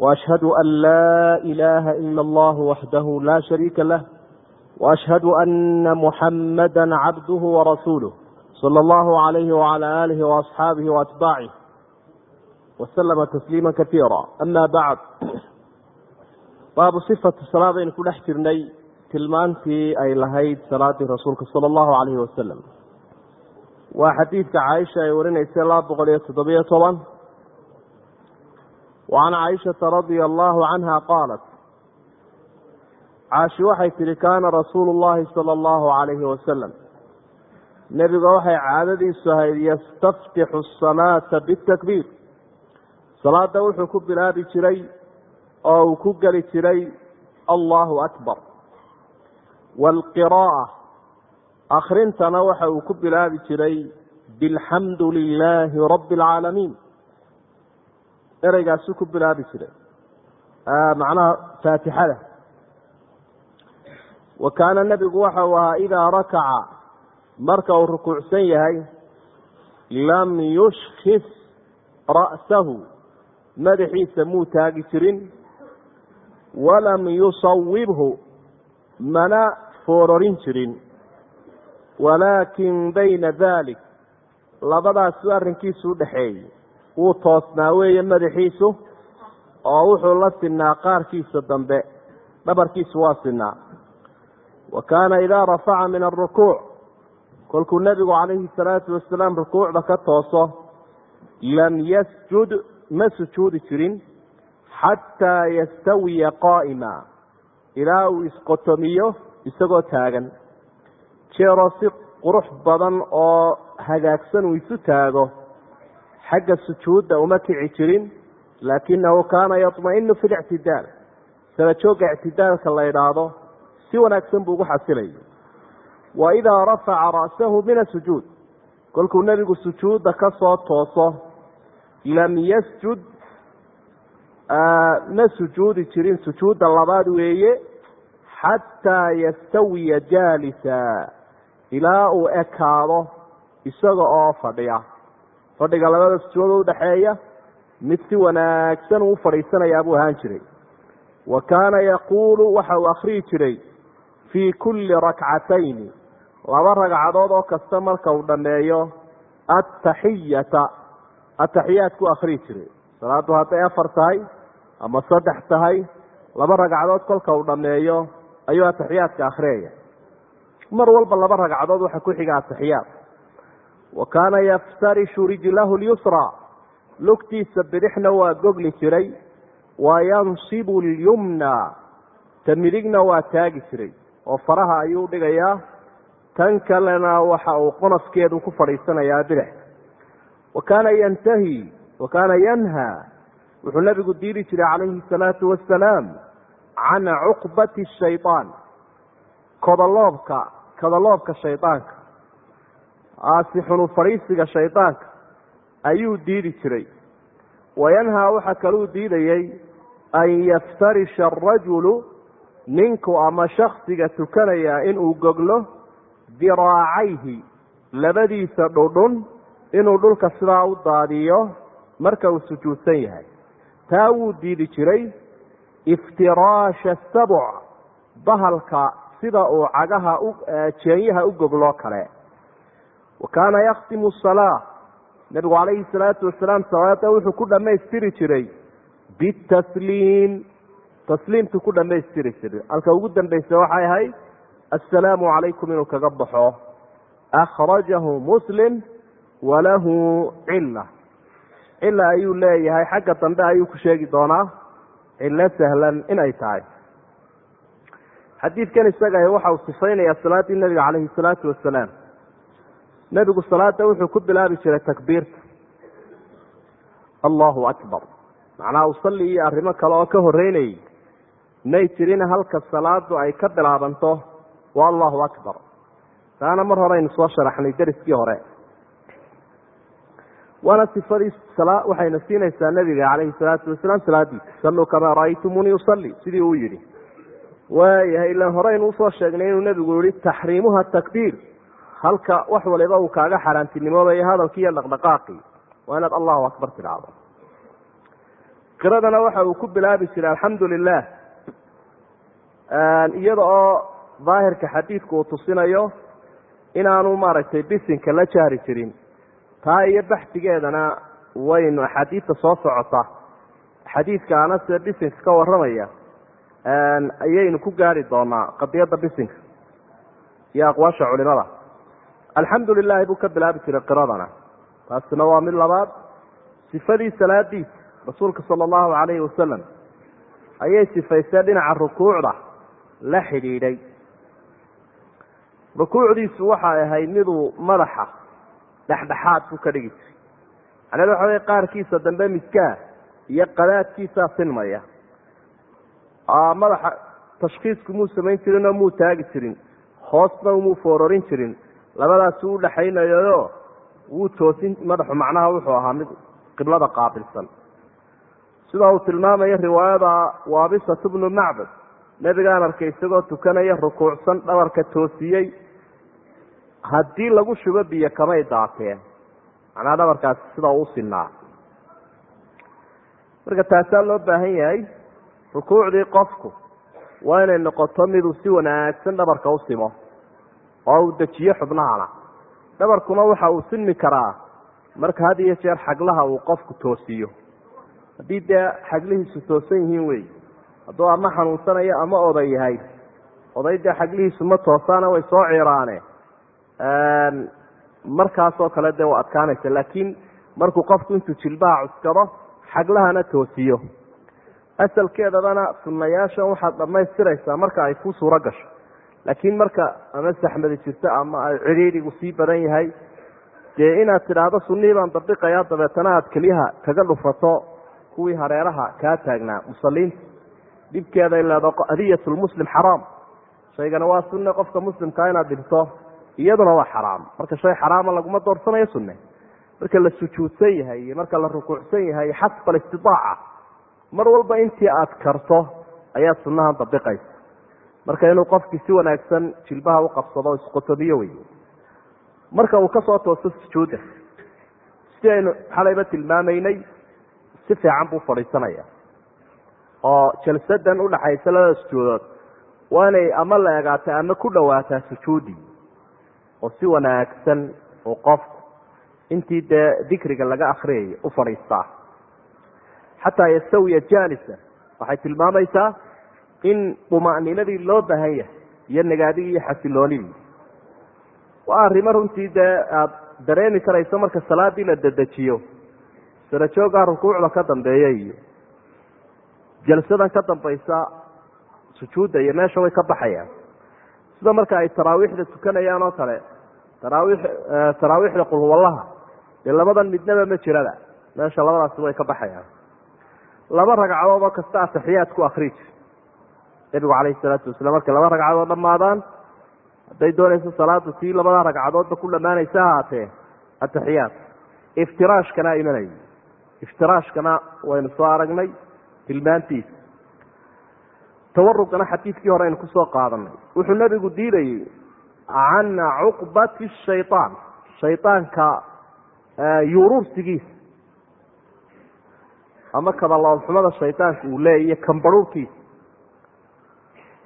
واشهد ان لا اله الا الله وحده لا شريك له واشهد ان محمدا عبده ورسوله صلى الله عليه وعلى اله واصحابه واتباعه وسلم تسليما كثيرا. اما بعد baabu sifati salaad aynu ku dhex jirnay tilmaantii ay lahayd salaadii rasuulka sala allahu calayhi wasalam waa xadiidka caaisha ay warinaysa laba boqol iyo toddobiyo toban wa can caaishata radia allahu canha qaalat caashi waxay tihi kaana rasuulu llahi sala allahu calayhi wasalam nebiga waxay caadadiisu ahayd yastaftixu asalaata bitakbiir salaada wuxuu ku bilaabi jiray oo uu ku geli jiray allahu akbar waalqiraa'a akhrintana waxa uu ku bilaabi jiray bilxamdu lilaahi rabbi alcaalamiin ereygaasuu ku bilaabi jiray macnaha faatixada. Wa kaana nebigu waxa uu ahaa idaa rakaca marka uu rukuucsan yahay lam yushkis ra'sahu. Madaxiisa muu taagi jirin walam yusawibhu mana foororin jirin. Walaakin bayna dalik labadaasu arrinkiisu udhexeeyey wuu toosnaa weeye madaxiisu oo wuxuu la sinaa qaarkiisa dambe. Dhabarkiisu waa sinaa wa kaana idaa rafaca min alrukuuc kolkuu nebigu calayhi salaatu wasalaam rukuucda ka tooso lam yasjud ma sujuudi jirin xataa yastawiya qaa'ima ilaa uu isqotomiyo isagoo taagan. Jeeroo si qurux badan oo hagaagsan uu isu taago xagga sujuudda uma kici jirin laakinahu kaana yatma'inu fi lictidaal sala joogga ictidaalka la idhaahdo si wanaagsan buu ugu xasilayay wa idaa rafaca ra'sahu min asujuud kolkuu nebigu sujuudda ka soo tooso lam yasjud ma sujuudi jirin sujuudda labaad weeye xataa yastawiya jaalisa ilaa uu ekaado isaga oo fadhiya fadhiga labada sujuudo udhaxeeya mid si wanaagsan uu fadhiisanayaa buu ahaan jiray. Wa kaana yaquulu waxa uu akriyi jiray fii kulli rakcatayni laba ragcadood oo kasta marka uu dhammeeyo ataxiyata ataxiyaadku akriyi jiray. Salaaddu hadday afar tahay ama saddex tahay laba ragcadood kolka uu dhammeeyo ayuu ataxiyaadka akhriyaya mar walba laba ragcadood waxa ku xiga ataxiyaad wa kaana yaftarishu rijlahu lyusra lugtiisa bidixna waa gogli jiray wa yansibu lyumna ta midigna waa taagi jiray oo faraha ayuu dhigayaa. Tan kalena waxa uu qonafkeedu ku fadhiisanayaa bidix. Wa kaana yantahi wa kaana yanha. Wuxuu nabigu diiri jiray calayhi salaatu wasalaam can cuqbati shayaan kodaloobka kadaloobka shaydaanka aasi xunu fadhiisiga shaydaanka ayuu diidi jiray. Wayanhaa waxaa kaluu diidayey an yaftarisha arajulu ninku ama shaksiga tukanaya inuu goglo diraacayhi labadiisa dhudhun inuu dhulka sidaa u daadiyo marka uu sujuudsan yahay. Taa wuu diidi jiray iftiraasha sabuc bahalka sida uu cagaha jeenyaha u gogloo kale wa kaana yakhtimu salaa nebigu calayhi salaatu wasalaam salaada wuxuu ku dhammaystiri jiray bitasliim tasliimtu ku dhammaystiri jiray halka ugu dambaysa waxay ahayd assalaamu calaykum inuu kaga baxo akhrajahu muslim walahu cila cila ayuu leeyahay xagga dambe ayuu ku sheegi doonaa cilo sahlan inay tahay xadiidkan isaga waxa uu sifaynayaa salaaddii nebiga calayhi salaatu wasalaam nebigu salaada wuxuu ku bilaabi jiray takbiirta allahu akbar. Macnaha usalli iyo arrimo kale oo ka horeynayay may jirin halka salaadu ay ka bilaabanto. Waa allahu akbar. Taana mar hore aynu soo sharaxnay deriskii hore. Waana sifadii waxayna siinaysaa nabiga calayhi salaatu wasalaam salaadiisa salluu kamaa ra'aytumuunii usalli. Sidii uu yidhi. Waayahay ilan horeynu u soo sheegnay inuu nebigu yihi taxriimuha takbiir halka wax waliba uu kaaga xaaraantinimoobayo hadalkii iyo dhaqdhaqaaqii. Waa inaad allahu akbar tidhaahdo. Qiradana waxa uu ku bilaabi jiray alxamdu lilah iyada oo daahirka xadiidku uu tusinayo inaanu maaragtay bisinka la jahri jirin. Taa iyo baxsigeedana waynu axaadiidta soo socota. Xadiidka anase bisinka ka warramaya ayaynu ku gaari doonaa qadiyadda bisinka iyo aqwaasha culimada alxamdu lilahi buu ka bilaabi jiray qiradana taasina waa mid labaad. Sifadii salaadiisa rasuulka sala allahu calayhi wasalam ayay sifaysteen dhinaca rukuucda la xidhiidhay. Rukuucdiisu waxay ahayd miduu madaxa dhexdhexaad buu ka dhigi jiray. Macneed waxa wey qaarkiisa dambe midkaa iyo qadaadkiisaa sinmaya. Madaxa tashkiisku muu samayn jirin oo muu taagi jirin hoosna umuu foororin jirin labadaasuu udhaxaynayayo wuu toosin madaxu macnaha wuxuu ahaa mid qiblada qaabilsan. Sida uu tilmaamaya riwaayada waabisat bnu macbad nebigaan arkay isagoo tukanaya rukuucsan dhabarka toosiyey haddii lagu shubo biyo kamay daateen. Macnaha dhabarkaasi sida uu sinaa. Marka taasaa loo baahan yahay rukuucdii qofku waa inay noqoto miduu si wanaagsan dhabarka u simo oo uu dejiyo xubnahana dhabarkuna waxa uu sinmi karaa. Marka had iyo jeer xaglaha uu qofku toosiyo. Haddii dee xaglihiisu toosan yihiin wey hadduu ama xanuunsanayo ama oday yahay oday dee xaglihiisu ma toosaana way soo ciiraane markaasoo kale dee waa adkaanaysa laakiin markuu qofku intuu jilbaha cuskado xaglahana toosiyo. Asalkeedabana sunnayaashan waxaad dhammaystiraysaa marka ay ku suuro gasho laakiin marka ama saxmadi jirto ama cidhiidhigu sii badan yahay dee inaad tidhaahdo sunnihii baan dabiqayaa dabeetana aad keliyaha kaga dhufato kuwii hareeraha kaa taagnaa musaliinta dhibkeeday leedo adiyatulmuslim xaraam. Shaygana waa sunne qofka muslimkaa inaad dhibto iyaduna waa xaraam. Marka shay xaraama laguma doorsanayo sunne. Marka la sujuudsan yahay iyo marka la rukuucsan yahay xasba alistidaaca. Mar walba intii aad karto ayaad sunnahan dabiqaysa marka inuu qofkii si wanaagsan jilbaha u qabsado isqotomiyo wey marka uu ka soo toosto sujuudda si aynu xalayba tilmaamaynay si fiican buu fadhiisanaya. Oo jalsadan udhaxaysa labada sujuudood waa inay ama la egaata ama ku dhawaataa sujuudi. Oo si wanaagsan uu qofku intii dee dikriga laga akriyay u fadhiistaa. Xataa yastawiya jaalisa waxay tilmaamaysaa in duma'niinadii loo baahan yahay iyo nagaadigii iyo xasiloonidii waa arrimo runtii dee aada dareemi karayso marka salaadii la dedejiyo sarajoogaa rukuucda ka dambeeya iyo jalsadan ka dambaysa sujuudda iyo meesha way ka baxayaan. Sida marka ay taraawiixda tukanayaan oo kale taraawiix taraawiixda qulhuwallaha dee labadan midnaba ma jirada meesha labadaasi way ka baxayaan. Laba ragcadood oo kasta ataxiyaad ku akrii jir nebigu calayhi salaatu wasalaam markay laba ragcadood dhammaadaan hadday doonayso salaada tii labada ragcadoodba ku dhammaanaysa ahaatee ataxiyaad iftiraashkana imanay. Iftiraashkana waynu soo aragnay tilmaantiisa. Tawarugana xadiidkii hore aynu ku soo qaadanay wuxuu nebigu diidayey can cuqbati shayaan shaydaanka yuruursigiisa. Ama kadaloolxumada shaydaanka uu leeyayo kambaruurkiisa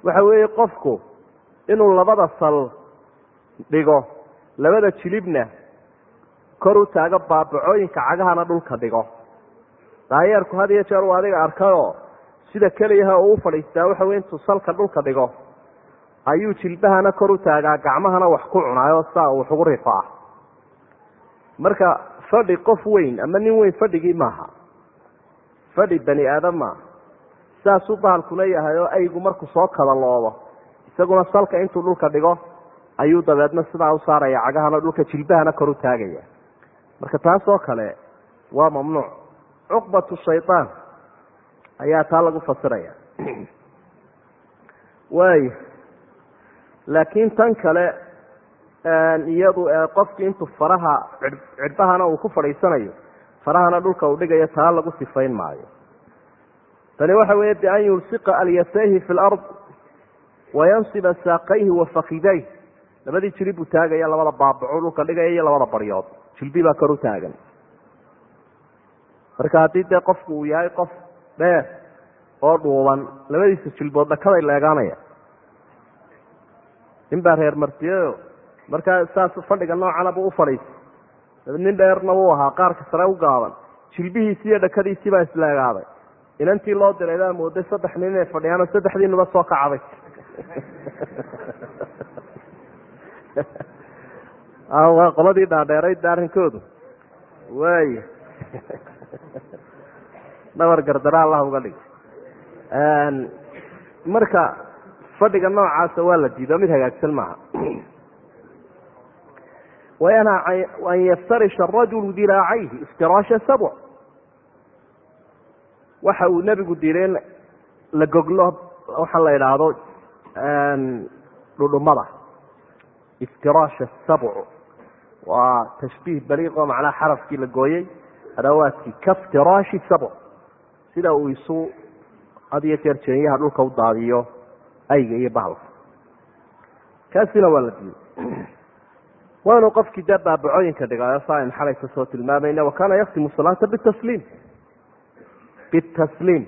waxa weeye qofku inuu labada sal dhigo labada jilibna kor u taago baabacooyinka cagahana dhulka dhigo. Daayeerku had iyo jeer uu adiga arkayoo sida keliyaha uu u fadhiistaa waxa wey intuu salka dhulka dhigo. Ayuu jilbahana kor u taagaa gacmahana wax ku cunaayo saa uu wax ugu rifaa marka fadhi qof weyn ama nin weyn fadhigii maaha. Fadhi bani aadam maaha saasuu bahalkuna yahay oo aygu markuu soo kadaloodo isaguna salka intuu dhulka dhigo ayuu dabeedna sidaa u saaraya cagahana dhulka jilbahana kor u taagaya. Marka taas oo kale waa mamnuuc. Cuqbatu shayaan ayaa taa lagu fasiraya. Waay laakiin tan kale iyadu qofkii intuu faraha cidhbahana uu ku fadhiisanayo farahana dhulka uu dhigayo taa lagu sifayn maayo tani waxa weeye bian yulsiqa alyatayhi fi lard wayansiba saaqayhi wa fakidayh labadii jilib buu taagaya labada baabaco dhulka dhigaya iyo labada baryood. Jilbi baa kor u taagan. Marka haddii dee qofku uu yahay qof dheer oo dhuuban labadiisa jilbood dhakaday leegaanaya nin baa reer martiyayo markaa saas fadhiga noocana buu u fadhiistay. Nin dheerna wuu ahaa qaarka sare u gaaban. Jilbihiisi iyo dhakadiisii baa isleegaaday inantii loo diray baa mooday saddex nin inay fadhiyaanoo saddexdiinuba soo kacday. Waa qoladii dhaadheerayd arrinkoodu waay dhabar gardara allah uga dhig marka fadhiga noocaasa waa la diido mid hagaagsan maaha. Wayanha an yaftarisha arajulu diraacayhi iftiraasha sabc waxa uu nebigu diiday in la goglo waxaa la idhaahdo dhudhumada. Iftiraasha sabc waa tashbiih baliiqo macnaha xarafkii la gooyey adawaadkii kaftiraashi sabc sida uu isu had iyo jeer jeenyaha dhulka u daadiyo ayga iyo bahalka. Kaasina waa la diiday. Waa inuu qofkii dee baabacooyinka dhigayo saa aynu xalay ka soo tilmaamayna wakana yaktimu salaata bitasliim bitasliim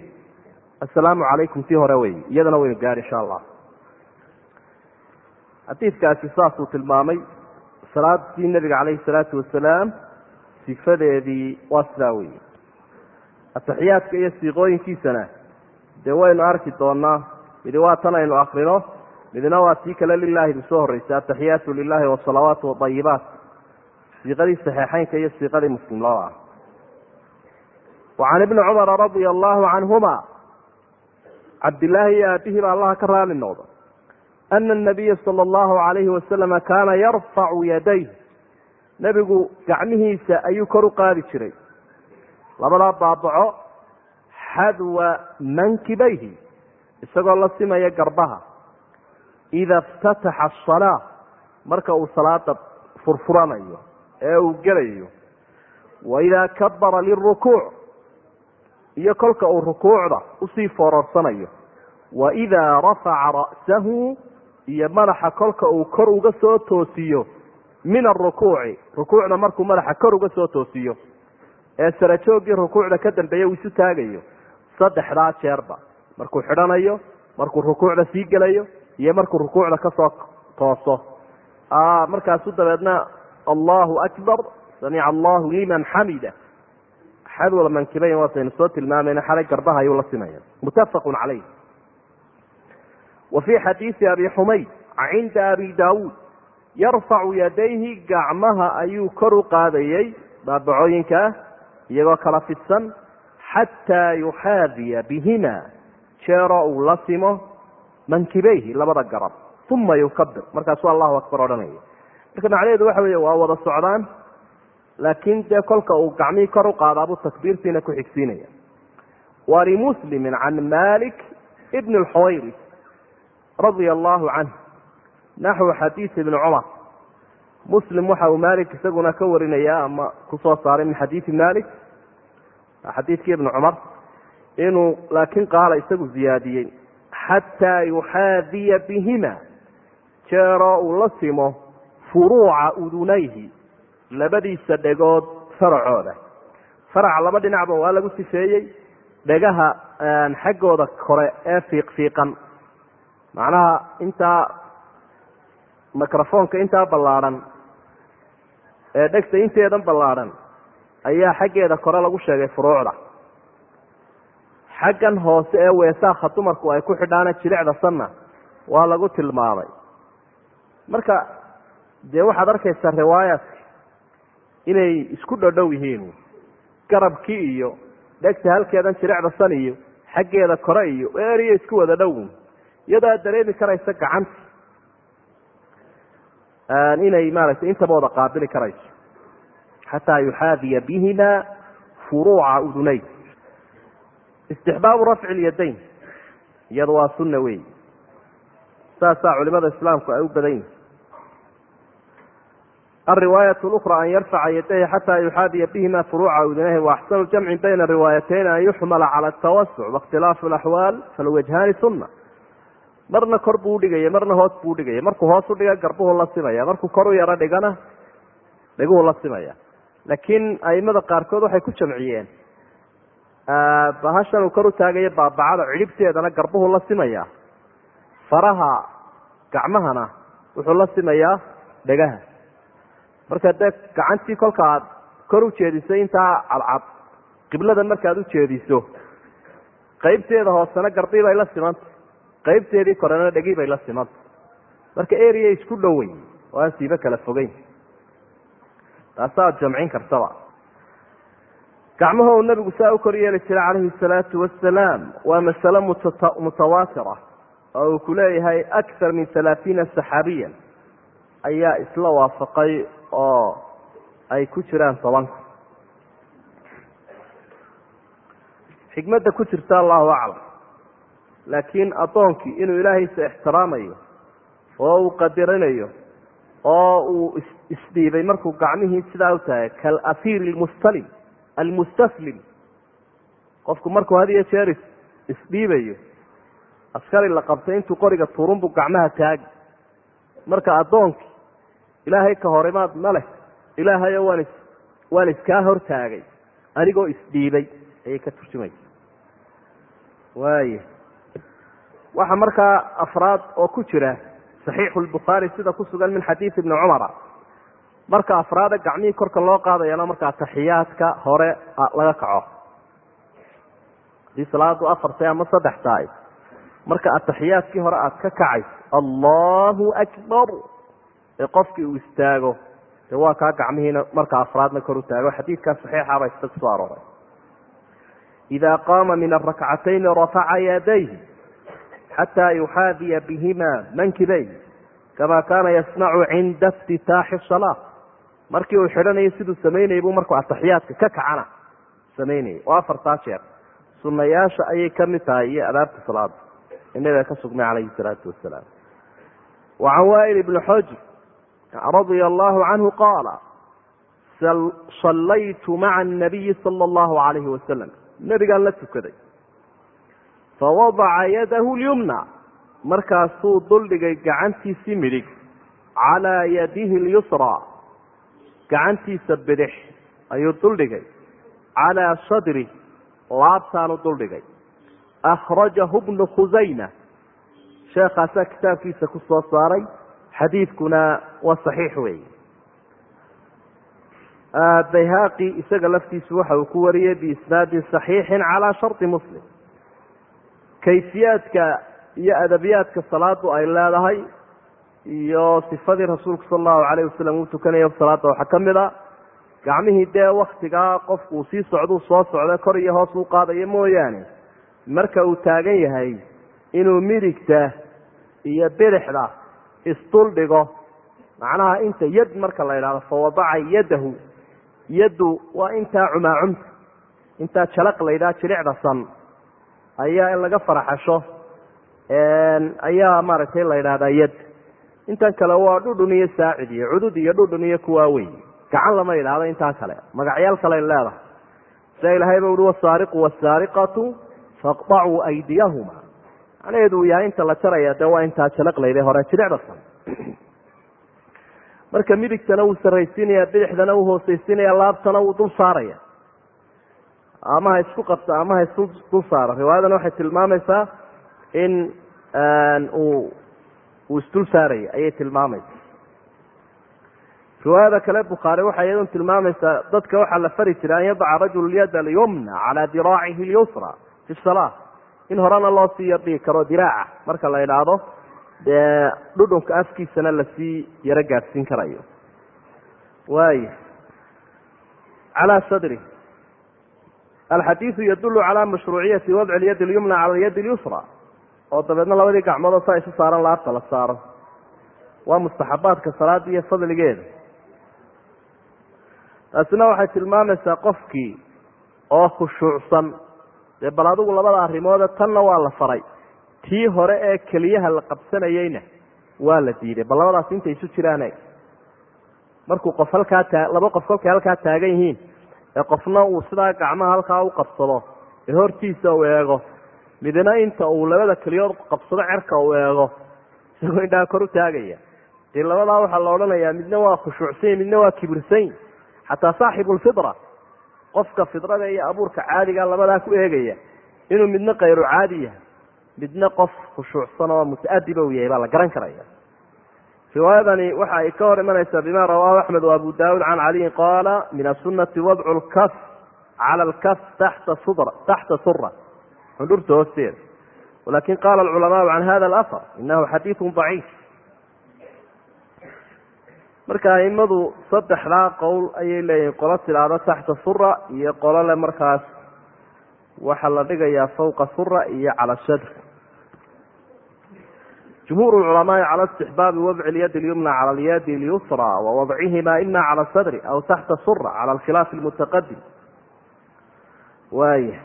assalaamu calaykum tii hore wey iyadana waynu gaari insha allah xadiidkaasi saasuu tilmaamay salaadii nabiga calayhi salaatu wasalaam sifadeedii waa sidaa weeye ataxiyaadka iyo siiqooyinkiisana dee waynu arki doonaa midi waa tan aynu akrino midna waa tii kale lilahi soo horreysay ataxiyaatu lilahi wasalawaatu waayibaat siiqadii saxeixeynka iyo siiqadii muslim laba wacan ibni cumara radia allahu canhuma cabdilaahi iyo aabihii baa allaha ka raali noqda ana anabiya sala allahu calayhi wasalama kaana yarfacu yadayh nebigu gacmihiisa ayuu kor u qaadi jiray labadaa baabaco xadwa mankibayhi isagoo la simaya garbaha ida iftataxa asalaa marka uu salaada furfuranayo ee uu gelayo wa idaa kabara lirukuuc iyo kolka uu rukuucda u sii foororsanayo wa idaa rafaca ra'sahu iyo madaxa kolka uu kor uga soo toosiyo min arukuuci rukuucda markuu madaxa kor uga soo toosiyo ee sarajooggii rukuucda ka dambeeya uu isu taagayo saddexdaa jeerba. Markuu xidhanayo markuu rukuucda sii gelayo iyo markuu rukuucda ka soo tooso. Markaasu dabeedna allahu akbar samica allahu liman xamida xadwal mankibayn waataynu soo tilmaamayna xalay garbaha ayuu la simaya muttafaqun calayh. Wa xadiisi abi xumayd cinda abi daawuud yarfacu yadayhi gacmaha ayuu kor u qaadayey baabacooyinkaa iyagoo kala fidsan xataa yuxaadiya bihima jeero uu la simo mankibayhi labada garab uma yukabir markaasuu allahu akbar odhanaya marka macnaheedu waxa weeye waa wada socdaan laakiin dee kolka uu gacmihii kor u qaadaabuu takbiirtiina ku xigsiinaya. Wa limuslimin can malik ibn lxuwayri radia allahu canh naxwu xadiisi ibni cumar. Muslim waxa uu malik isaguna ka warinaya ama ku soo saaray min xadiisi malik xadiidkii ibni cumar inuu laakiin qaala isagu ziyaadiyey xataa yuxaadiya bihima jeeroo uu la simo furuuca udunayhi labadiisa dhegood faracooda. Faraca laba dhinacba waa lagu sifeeyey. Dhegaha xaggooda kore ee fiiqfiiqan macnaha intaa microfoonka intaa ballaadhan ee dhegta inteedan ballaadhan ayaa xaggeeda kore lagu sheegay furuucda. Xaggan hoose ee weesaakha dumarku ay ku xidhaana jilicda sanna waa lagu tilmaamay. Marka dee waxaad arkaysaa riwaayaadka inay isku dhodhow yihiin. Garabkii iyo dhegta halkeedan jilicda san iyo xaggeeda kore iyo eriya isku wada dhow. Iyadoo aad dareemi karaysa gacanta inay maaragtay intaba wada qaabili karayso. Xataa yuxaadiya bihima furuuca udunay. Istixbaabu rafci lyadayn iyada waa sunna wey saasaa culimada islaamku ay u badan yihiin alriwaayat lukra an yarfaca yadayhi xataa yuxaadiya bihima furuuca udunayhi waaxsanu jamci bayna riwaayatayn an yuxmala cala atawasuc waاkhtilaafu alaxwaal falwajhaani sunna marna kor buu udhigaya marna hoos buu udhigaya markuu hoos udhiga garbuhu la simaya markuu kor u yaro dhigana dhiguhu la simaya laakiin aimada qaarkood waxay ku jamciyeen bahashan kor u taagayo baabacada cidhibteedana garbuhu la simaya faraha gacmahana wuxuu la simayaa dhegaha marka dee gacantii kolka aad kor u jeedisay intaa cadcad qiblada markaad u jeediso qaybteeda hoosena garbii bay la simanta qaybteedii korena dhegii bay la simanta marka area isku dhoweyn oo aan siibo kala fogeyn. Taasaad jamcin kartaba. Gacmaha uu nabigu saa u kor yeeli jiray calayhi salaatu wasalaam waa masale mutawaatira oo uu ku leeyahay akthar min halaathiina saxaabiyan. Ayaa isla waafaqay oo ay ku jiraan tobanka. Xikmadda ku jirta allahu aclam. Laakiin addoonkii inuu ilaahaysa ixtiraamayo oo uu qadirinayo oo uu isdhiibay markuu gacmihii sidaa u tahay kalasiir lmustalim almustaslim qofku markuu had iyo jeer isdhiibayo askari la qabtay intuu qoriga tuurunbuu gacmaha taagi. Marka addoonkii ilaahay ka horimaad ma leh. Ilaahayo waan is waan iskaa hortaagay. Anigoo isdhiibay ayay ka turjumaysa. Waaya waxaa markaa afraad oo ku jira saxiixu lbukhaari sida ku sugan min xadiidi ibni cumara marka afraada gacmihii korka loo qaadayana markaa taxiyaadka hore laga kaco. Haddii salaadu afar tahay ama saddex tahay marka ataxiyaadkii hore aada ka kacayso allahu akbar ee qofkii uu istaago dee waa kaa gacmihiina marka afraadna kor u taago. Xadiidkaa saxiixaba isa ku soo arooray. Ida qaama min arakcatayni rafaca yadayhi xataa yuxaadiya bihima mankibay kama kaana yasnacu cinda iftitaaxi salaa markii uu xidhanayo siduu samaynayay buu markuu ataxiyaadka ka kacana. Samaynayay. Oo afartaa jeer. Sunayaasha ayay ka mid tahay iyo adaabta salaada ee nabiga ka sugnay calayhi salaatu wasalaam. Wa can waa'il ibni xojr radia allahu canhu qaala sallaytu maca anabiyi sala allahu calayhi wasalam nebigaan la tukaday. Fawadaca yadahu lyumna markaasuu duldhigay gacantiisii midig calaa yadihi lyusraa gacantiisa bidix ayuu duldhigay calaa sadri. Laabtaanu duldhigay. Akhrajahu bnu khusayma sheekaasaa kitaabkiisa ku soo saaray xadiidkuna waa saxiix weeye. Bayhaqi isaga laftiisu waxa uu ku wariyey biisnaadin saxiixin calaa shardi muslim. Kayfiyaadka iyo adabiyaadka salaadu ay leedahay iyo sifadii rasuulku sala allahu calayh wasalam uu tukanayo salaada waxaa ka mid a gacmihii dee waktigaa qofku uu sii socduu soo socda kor iyo hoos uu qaadayo mooyaane marka uu taagan yahay inuu midigta iyo bidixda isdul dhigo. Macnaha inta yad marka la idhahdo fawadaca yadahu. Yaddu waa intaa cumaacumta intaa jalaq la yidhaha jilicda san. Ayaa in laga faraxasho. Ayaa maaragtay la yidhahdaa yad. Intan kale waa dhudhun iyo saacid iyo cudud iyo dhudhun iyo kuwaa wey gacan lama yidhaahdo intaa kale. Magacyaal kale leedahay. Sida ilahay ba uhi wasaariqu wasaariqatu faqطacuu aydiyahuma macnaheedu yahay inta la jaraya dee waa intaa jalaq layidha hore jilicda san. Marka midigtana wuu sarraysiinaya bidixdana wuu hoosaysiinaya laabtana wuu dul saaraya. Ama ha isku qabto ama ha isku dul saaro. Riwaayadana waxay tilmaamaysaa in uu uu isdul saaraya ayay tilmaamaysa riwaayada kale bukhaari waxay iyadun tilmaamaysaa dadka waxaa la fari jiray an yadaca rajulu lyada alyumna calaa diraacihi lyusra fi salaa in horena loo sii yardhigi karo diraaca. Marka la idhaahdo dee dhudhunka afkiisana la sii yaro gaadhsiin karayo. Waaya calaa sadri. Alxadiidu yadulu calaa mashruuciyati wadci lyadi lyumna cala alyadi lyusra. Oo dabeedna labadii gacmoodoo saa isu saaran laabta la saaro. Waa mustaxabaadka salaada iyo fadligeeda. Taasina waxay tilmaamaysaa qofkii oo khushuucsan dee bal adigu labada arrimoode tanna waa la faray. Tii hore ee keliyaha la qabsanayeyna waa la diiday bal labadaas intay isu jiraan eeg markuu qof halkaa taa laba qof kolkay halkaa taagan yihiin ee qofna uu sidaa gacmaha halkaa u qabsado ee hortiisa uu eego midna inta uu labada keliyood qabsado cerka uu eego isagoo indhaha kor u taagaya. Dee labadaa waxaa la odhanayaa midna waa khushuucsany midna waa kibirsany xataa saaxibulfitra qofka fidrada iyo abuurka caadiga labadaa ku eegaya inuu midna kayru caadi yahay midna qof khushuucsan oo mutaadiba u yahay baa la garan karaya. Riwaayadani waxa ay ka hor imanaysaa bima rawaahu axmed wa abu daawud can caliyin qaala min asunati wadcu lkaf cala alkaf taxta sudra taxta sura xundhurta hoosteeda. Walakin qala alculamaau can hada alafar inahu xadiidu daciif marka aimadu saddexdaa qowl ayay leeyihiin qolo tidhaahdo taxta sura iyo qolo le markaas waxaa la dhigayaa fawqa sura iyo cala sadr jumhuur culamaai cala istixbaabi wadci lyadi lyumna cala alyadi lyusra wa wadcihima ima cala sadri aw taxta sura cala alkhilaafi lmutaqadim waaya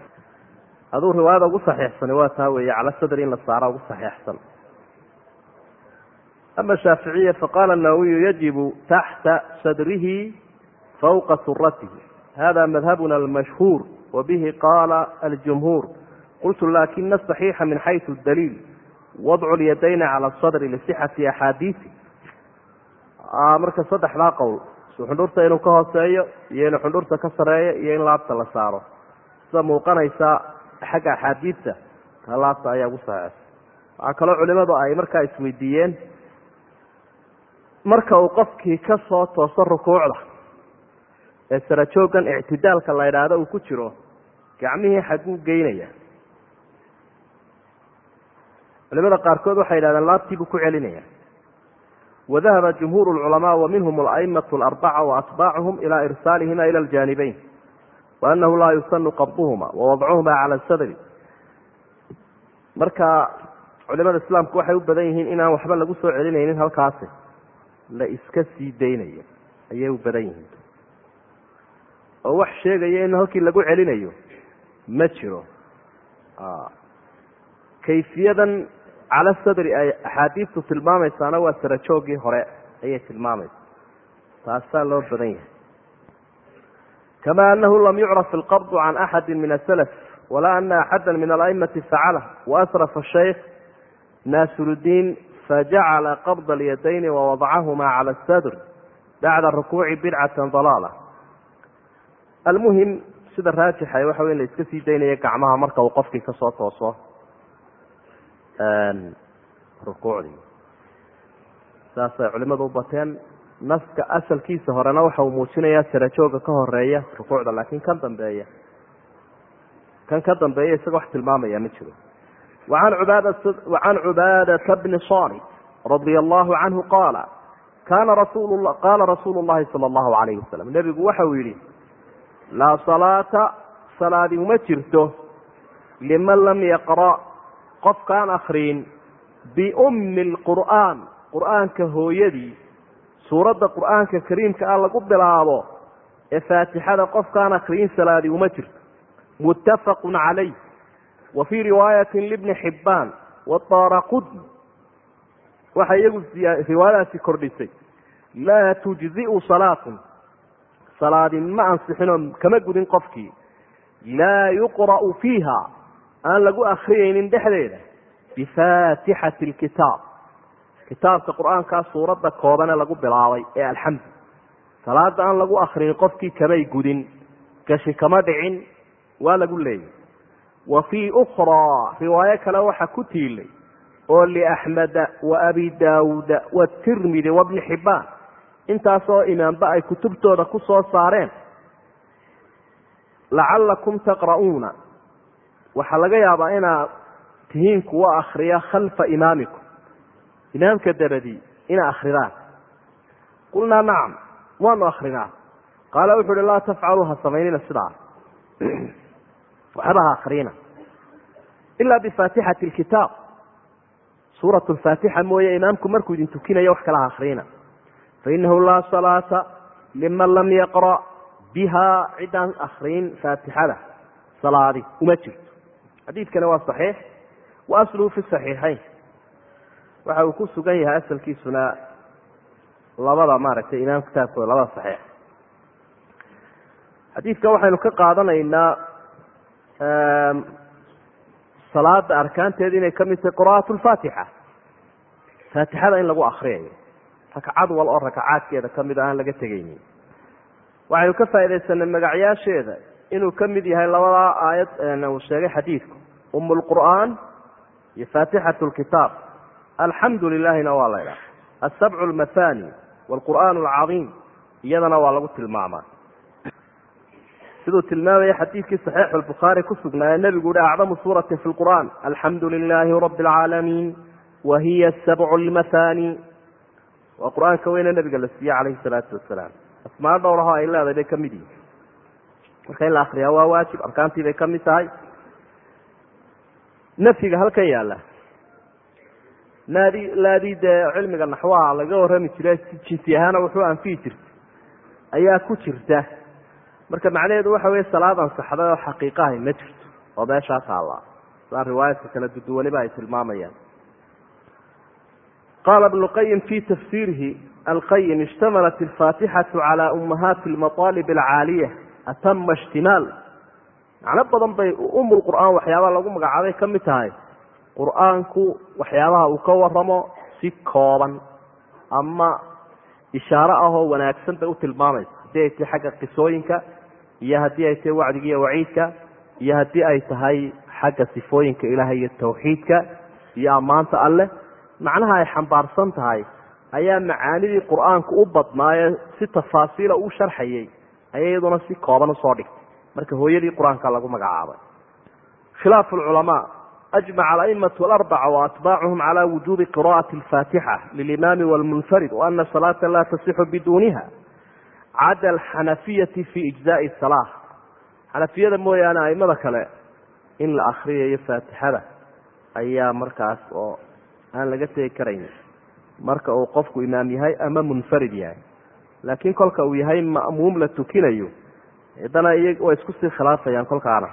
aduu riwaayada ugu saxiixsani waa taa weeye cala sadri in la saara ugu saxiixsan ama shaaficiya faqala nawawiyu yajibu taxta sadrihi fawqa suratihi hada madhabuna almashhuur wabihi qaala aljumhuur qultu lakina asaxiixa min xaysu daliil wadcu lyadayni cala sadri lisixati axaadiisi marka saddexdaa qowl xundhurta inuu ka hooseeyo iyo inuu xundhurta ka sareeyo iyo in laabta la saaro. sida muuqanaysa xagga axaadiista ta laabta ayaa ugu ay markaa isweydiiyeen marka uu qofkii ka soo tooso rukuucda ee sarajoogan ictidaalka la idhaahdo uu ku jiro gacmihii xaguu geynaya. Culimada qaarkood waxay yidhahdeen laabtii buu ku celinaya. Wadahaba jumhuur lculamaa wa minhum alaimatu alarbaca waatbaacuhum ilaa irsaalihima ila aljaanibeyn wa anahu laa yusanu qabduhuma wawadcuhuma cala sadri marka culimada islaamku waxay u badan yihiin inaan waxba lagu soo celinaynin halkaasi la iska sii daynayo. Ayay u badan yihiin. Oo wax sheegaya in halkii lagu celinayo ma jiro. Kayfiyadan cala sadri ay axaadiistu tilmaamaysaana waa sarajoogii hore ayay tilmaamaysa taasaa loo badan yahay. Kama anahu lam yucraf ilqabdu can axadi min asalaf walaa ana axada min alaimati facalah waasrafa shaykh naasirudiin fajacala qabda alyadayni wawadcahuma cala asadr bacda rukuuci bidcatan dalaala almuhim sida raajixa waxa wey in la iska sii daynaya gacmaha marka uu qofkii ka soo tooso rukuucdii saasay culimadu u bateen naska asalkiisa horena waxa uu muujinayaa sarajooga ka horreeya rukuucda laakiin kan dambeeya kan ka dambeeya isaga wax tilmaamaya ma jiro bni samit radia allahu canhu qaala kana rasul qaala rasuulu llahi sala allahu alayhi wasalam nebigu waxa uu yidhi laa salaata salaadi uma jirto liman lam yaqra' qofkaan akriin biummi lqur'aan qur'aanka hooyadii suuradda qur'aanka kariimka ah lagu bilaabo ee faatixada qofkaan akriin salaadi uma jirto muttafaqun calayh wa fii riwaayatin libni xibbaan wadaaraqudni waxay iyagu riwaayadaasi kordhisay. Laa tujzi'u salaatun. Salaadin ma ansixinoo kama gudin qofkii. Laa yuqra'u fiiha. Aan lagu akriyaynin dhexdeeda. Bifaatixati alkitaab. Kitaabka qur'aankaa suuradda koobane lagu bilaabay ee alxamdu. Salaada aan lagu akrinin qofkii kamay gudin gashi kama dhicin waa lagu leeyay wa fii ukhraa riwaayo kale waxa ku tiilay oo liaxmeda wa abi daawuuda watirmidi wabni xibbaan intaasoo imaamba ay kutubtooda ku soo saareen. Lacallakum taqra'uuna. Waxaa laga yaabaa inaad tihiin kuwa akriya khalfa imaamikum. Imaamka dabadii ina akridaan qulnaa nacam waanu akrinaa qaala wuxu uhi laa tafcaluu ha samaynina sidaa waxba ha akrina ila bifaatixati lkitaab suurat lfaatixa mooye imaamku markuu idin tukinayo wax kala ha akrina fainahu laa salaata liman lam yaqra' biha ciddaan akriin faatixada salaadi uma jirto xadiidkani waa saxiix wa asluhu fi saxiixayn waxa uu ku sugan yahay asalkiisuna labada maaragtay imaam kitaabkooda labada saxiix xadiidka waxaynu ka qaadanaynaa salaada arkaanteeda inay ka mid tahay qira'at lfaatixa faatixada in lagu akriyayo rakcad wal oo rakacaadkeeda ka mid a aan laga tegaynin waxaynu ka faaidaysanay magacyaasheeda inuu ka mid yahay labadaa aayad uu sheegay xadiidku. Um lqur'aan iyo faatixat lkitaab alxamdu lilahina waa la ydhaha asabcu lmathani wlqur'aan alcadiim iyadana waa lagu tilmaamaa siduu tilmaamaya xadiidkii saxiixu lbukhaari ku sugnaaye nebigu uhi acdamu suuratin fi lqur'an alxamdu lilaahi rabi alcaalamiin wa hiya sabcu lmathani waa qur'aanka weyne nabiga la siiyey calayhi salaatu wasalaam asmaa dhowraho ay leedahay bay ka mid yihiin marka in la akriyaa waa waajib arkaantii bay ka tahay. Nafyiga halkan yaalla. Naadi laadii dee cilmiga naxwaha laga warrami jire jinsi ahaana wuxuu anfiyi jirta ayaa ku jirta marka macnaheedu waxa weye salaad ansaxday oo xaqiiqahay ma jirto. Oo meeshaa taallaa saa riwaayadka kala duduwaniba ay tilmaamayaan. Qaala ibnu qayim fi tafsiirihi alqayim ishtamalat alfaatixatu cala ummahaati almaaalib alcaaliya atama ishtimaal. Macno badan bay umul qur'aan waxyaabaha lagu magacaabay ka mid tahay. Qur'aanku waxyaabaha uu ka waramo si kooban ama ishaaro ahoo wanaagsan bay u tilmaamaysa haddii ay tahay xagga qisooyinka iyo haddii ay tahay wacdiga iyo waciidka iyo haddii ay tahay xagga sifooyinka ilaahay iyo tawxiidka iyo ammaanta alleh macnaha ay xambaarsan tahay ayaa macaanidii qur'aanku u badnaaye si tafaasiila u sharxayay ayay iyaduna si kooban u soo dhigtay. Marka hooyadii qur'aanka lagu magacaabay. Khilaafu lculamaa ajmaca alaimatu alarbaca waatbaacuhum cala wujubi qira'ati alfaatixa lilimaami walmunfarid waana salaata la tasixu biduniha cada alxanafiyati fi ijzaai salaa xanafiyada mooyaane aimada kale in la akriyayo faatixada ayaa markaas oo aan laga tegi karayn marka uu qofku imaam yahay ama munfarid yahay laakiin kolka uu yahay ma'muum la tukinayo haddana iy way isku sii khilaafayaan kolkaana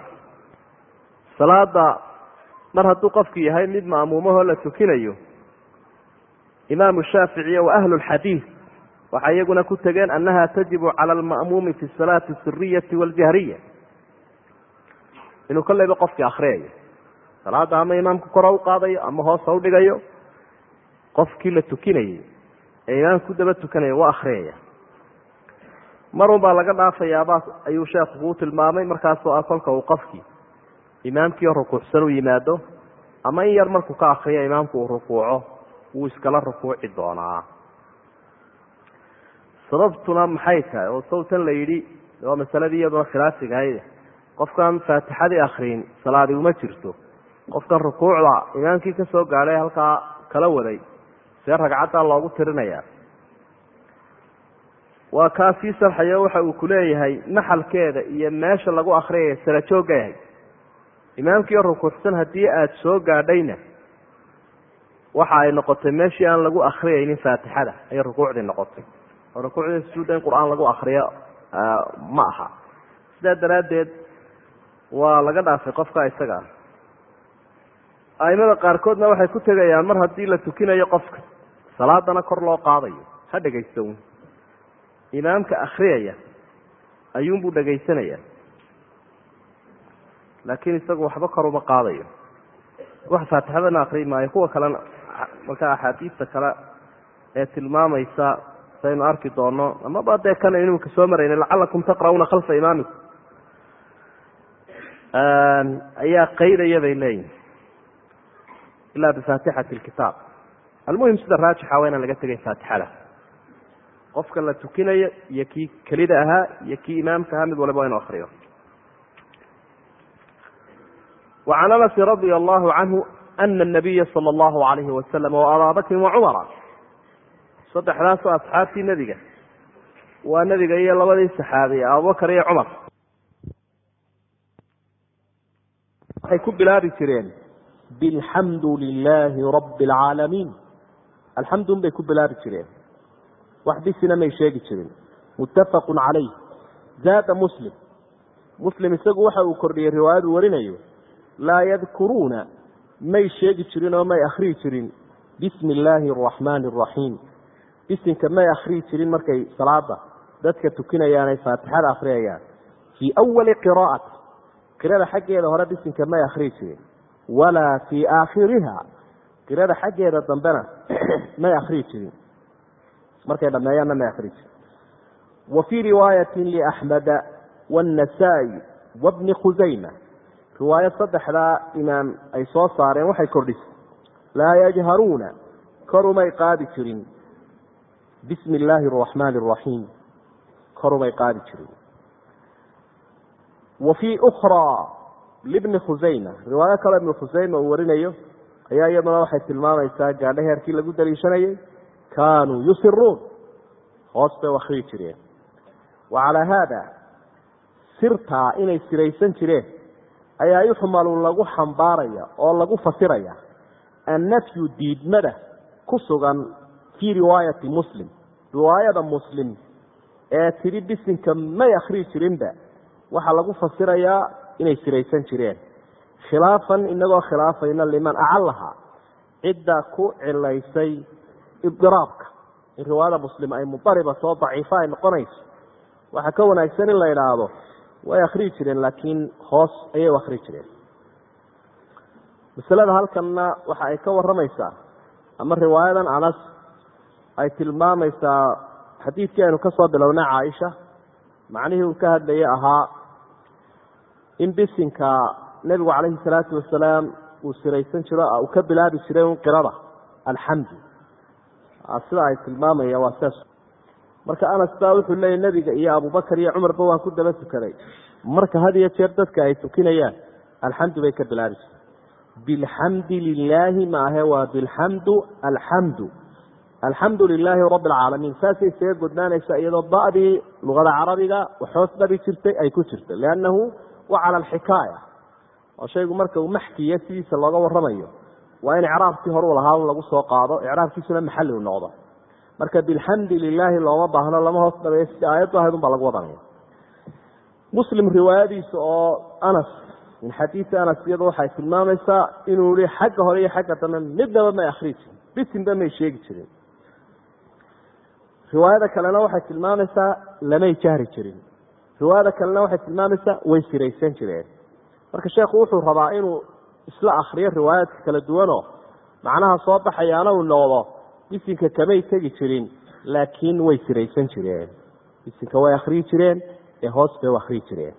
salaada mar hadduu qofku yahay mid ma'muumahoo la tukinayo imaamu wa ahlu lxadiid waxay iyaguna ku tegeen annaha tajibu cala alma'muumi fi salaati asiriyati waljahriya inuu kolleyba qofkii akriyayo salaada ama imaamku kora u qaadayo ama hoosa u dhigayo qofkii la tukinayay ee imaamka ku daba tukanaya waa akriyaya marun baa laga dhaafayaabaa ayuu sheekhu kuu tilmaamay markaasoo ah kolka uu qofkii imaamkiio rukuucsan u yimaado ama in yar markuu ka akriyo imaamku uu rukuuco wuu iskala rukuuci doonaa sababtuna maxay tahay oo sawtan la yidhi waa masaladii iyaduna khilaafiga ahayd qofkan faatixadii akriin salaadi uma jirto qofkan rukuucda imaamkii ka soo gaadhay halkaa kala waday see ragcaddaa loogu tirinayaa waa kaa sii sarxayo waxa uu kuleeyahay maxalkeeda iyo meesha lagu akriyaya sala joogga yahay imaamkiio rukuucsan haddii aada soo gaadhayna waxa ay noqotay meeshii aan lagu akriyaynin faatixada ayay rukuucdii noqotay oo rukuucdii sujuudda in qur'aan lagu akriyo ma aha. Sidaa daraaddeed waa laga dhaafay qofka isaga. Ah aimada qaarkoodna waxay ku tegayaan mar haddii la tukinayo qofka salaadana kor loo qaadayo ha dhegaysto imaamka akriyaya ayuunbuu dhegaysanaya. Laakiin isagu waxba kor uma qaadayo. Wax faatixadana akriyi maayo. Kuwa kalena marka axaadiista kale ee tilmaamaysa saynu arki doono. Amaba dee kana inuka soo marayna lacalakum taqra'uuna khalfa imaamikum ayaa qaydaya bay leeyihiin ilaa bifaatixati lkitaab almuhim sida raajixa waa laga tegayn faatixada. Qofka la tukinayo iyo kii kelida ahaa iyo kii imaamka ahaa mid waliba waa inu akriyo wacan anasi radia allahu canhu ana nabiya sala allahu alayhi wasalam waabaa bakrin wacumara saddexdaasoo asxaabtii nebiga. Waa nebiga iyo labadii saxaabiye abubakar iyo cumar. Waxay ku bilaabi jireen bilxamdu lilaahi rabbi alcaalamiin alxamdun bay ku bilaabi jireen. Wax bisina may sheegi jirin. Muttafaqun calayh. Zaada muslim. Muslim isagu waxa uu kordhiyey riwaayadu warinayo laa yadkuruuna. May sheegi jirin oo may akhriyi jirin. Bismi illaahi araxmaani araxiim bisinka may akhriyi jirin markay salaada dadka tukinayaan ay faatixada akhriyayaan fii awali qiraa'ati qirada xaggeeda hore bisinka may akhriyi jirin. Walaa fii aakhiriha qirada xaggeeda dambena may akhriyi jirin. Markay dhameeyaanna may akhriyi jirin. Wa fii riwaayatin liaxmeda waannasaa'i wabni khusayma riwaayad saddexdaa imaam ay soo saareen waxay kordhisay. Laa yajharuuna korumay qaadi jirin bismi illaahi araxmaani araxiim korumay qaadi jirin wa fii ukhraa libni khusayma riwaayo kaloo ibnu khusayma uu warinayo ayaa iyaduna waxay tilmaamaysaa gaadho lagu daliishanayay kaanuu yusiruun hoos bay akrii jireen. Wa calaa haada sirtaa inay siraysan jireen ayaa yuxmalu lagu xambaaraya oo lagu fasiraya annafyu diidmada ku sugan fii riwaayati muslim riwaayada muslim ee tidhi bisinka may akhrii jirinba waxaa lagu fasirayaa inay siraysan jireen khilaafan inagoo khilaafayna liman acalaha cidda ku cilaysay idiraabka in riwaayada muslim ay mudariba soo daciifo ay noqonayso waxaa ka wanaagsan in la idhaahdo way akhrii jireen laakiin hoos ayay u akhrii jireen masalada halkanna waxa ay ka waramaysaa ama riwaayadan anas ay tilmaamaysaa xadiidkii aynu ka soo bilownay caaisha. Macnihii uu ka hadlayay ahaa in bisinka nebigu calayhi salaatu wasalaam uu siraysan jiro uu ka bilaabi jiray un qirada alxamdu. Sida ay tilmaamayaan waa saas. Marka anas baa wuxuu leeyay nebiga iyo abubakar iyo cumarba waan ku daba tukaday marka had iyo jeer dadka ay tukinayaan alxamdu bay ka bilaabi jireen. Bilxamdi lilaahi maahe waa bilxamdu alxamdu alxamdu lilaahi rabi alcaalamiin saasay isaga godnaanaysa iyadoo ba'dii luqada carabiga waxhoos dhabi jirtay ay ku jirto liannahu wa cala alxikaaya oo shaygu marka uu maxkiya sidiisa looga waramayo waa in icraabkii hore u lahaa lagu soo qaado icraabkiisuna maxalli u noqdo. Marka bilxamdi lilaahi looma baahno lama hoos dhabeeyo sidii aayaddu ahayd un baa lagu wadanaya. Muslim riwaayadiisa oo anas min xadiisi anas iyadu waxay tilmaamaysaa inuu yihi xagga hore iyo xagga dambe midnaba may akhrii bisinba may sheegi jirin riwaayada kalena waxay tilmaamaysaa lamay jahri jirin. Riwaayada kalena waxay tilmaamaysaa way siraysan jireen. Marka sheekhu wuxuu rabaa inuu isla akriyo riwaayaadka kala duwanoo macnaha soo baxayaana uu noqdo bisinka kamay tegi jirin laakiin way siraysan jireen. Bisinka way akhriyi jireen ee hoos bay u akhriyi jireen.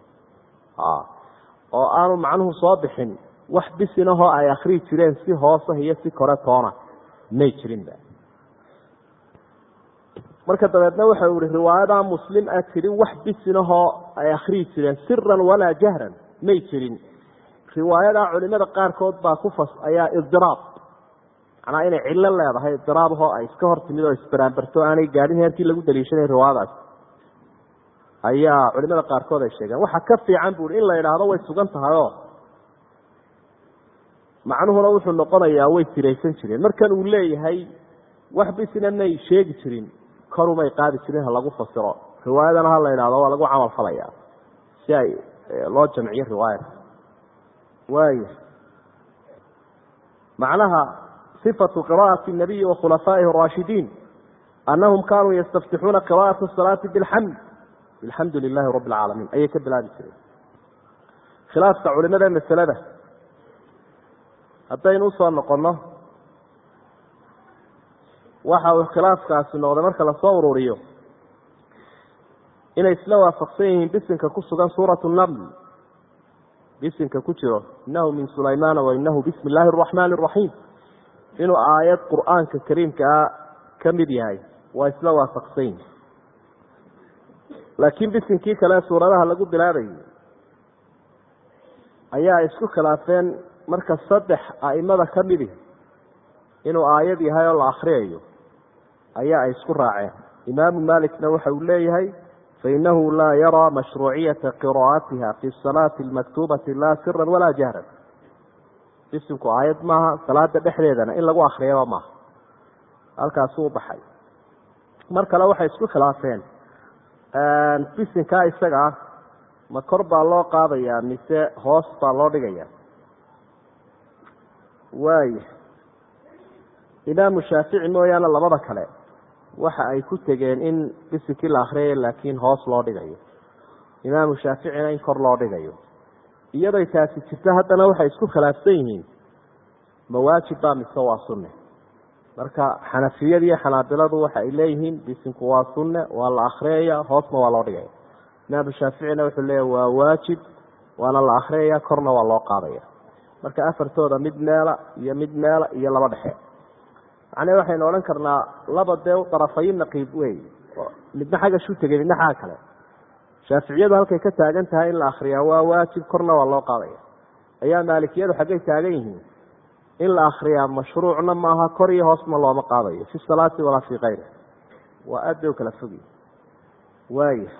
Oo aanu macnuhu soo bixin wax bisinahoo ay akhriyi jireen si hoosah iyo si kore toona may jirinba marka dabeedna waxa ihi riwaayadaa muslim a tidhi wax bisinahoo ay akhriyi jireen siran walaa jahran may jirin. Riwaayadaa culimada qaarkood baa ku ayaa idiraab macnaa inay cillo leedahay idiraabahoo ay iska hor timid oo isbaraambarto aanay gaadhin heerkii lagu daliishanay riwaayadaas. Ayaa culimada qaarkood ay sheegeen. Waxa ka fiican bu in la idhaahdo way sugan tahayoo. Macnuhuna wuxuu noqonayaa way siraysan jireen. Markan uu leeyahay wax bisina may sheegi jirin korumay qaadi jirin ha lagu fasiro. Riwaayadana ha la idhahdo waa lagu camal falaya. Si ay loo jamciyo riwaayada waaya macnaha sifatu qira'ati nabiyi wa khulafaa'ihi araashidiin annahum kaanuu yastaftixuuna qira'ata asalaati bilxamd alxamdu lilahi rabi alcaalamiin ayay ka bilaabi jireen. Khilaafka culimada masalada. Haddaynu u soo noqonno waxa uu khilaafkaasi noqday marka la soo ururiyo. Inay isla waafaqsan yihiin bisinka ku sugan suuratu naml. Bisinka ku jiro inahu min sulaymaana wa bismi illaahi araxmaani araxiim inuu aayad qur'aanka kariimkaa ka mid yahay waa isla waafaqsan yihiin laakiin bisinkii kale suuradaha lagu bilaabayay ayaa isku khilaafeen marka saddex a'imada ka midi inuu aayad yahay oo la akriyayo ayaa ay isku raaceen. Imaamu malikna waxa uu leeyahay fainahu laa yaraa mashruuciyata qiraa'atiha fi salaati almaktubati laa siran walaa jahran. Bisimku aayad maaha salaada dhexdeedana in lagu akriyaba maaha. Halkaasu u baxay. Mar kale waxay isku khilaafeen bisinkaa isaga ah ma kor baa loo qaadayaa mise hoos baa loo dhigaya waaya imaamu shaafici mooyaane labada kale waxa ay ku tegeen in bisinkii la akriyayo laakiin hoos loo dhigayo. Imaamu shaaficina in kor loo dhigayo. Iyaday taasi jirto haddana waxay isku khilaafsan yihiin. Mawaajib baa mise waa sunne? Marka xanafiyada iyo xanaabiladu waxa ay leeyihiin bisinku waa sunne waa la akriyaya hoosna waa loo dhigaya imaamu shaaficina wuxuu leeyahy waa waajib waana la akriyaya korna waa loo qaadaya marka afartooda mid meela iyo mid meela iyo laba dhexe macnee waxaynu odhan karnaa laba dee darafayi naqiib wey. Midna xagga shu tegay midna xagga kale. Shaaficiyadu halkay ka taagan tahay in la akriyaa waa waajib korna waa loo qaadaya. Ayaa maalikiyadu xaggay taagan yihiin. In la akriyaa mashruucna maaha kor iyo hoosna looma qaadayo. Fi salaati walaa fii kayri waa aad bay u kala fogi waaya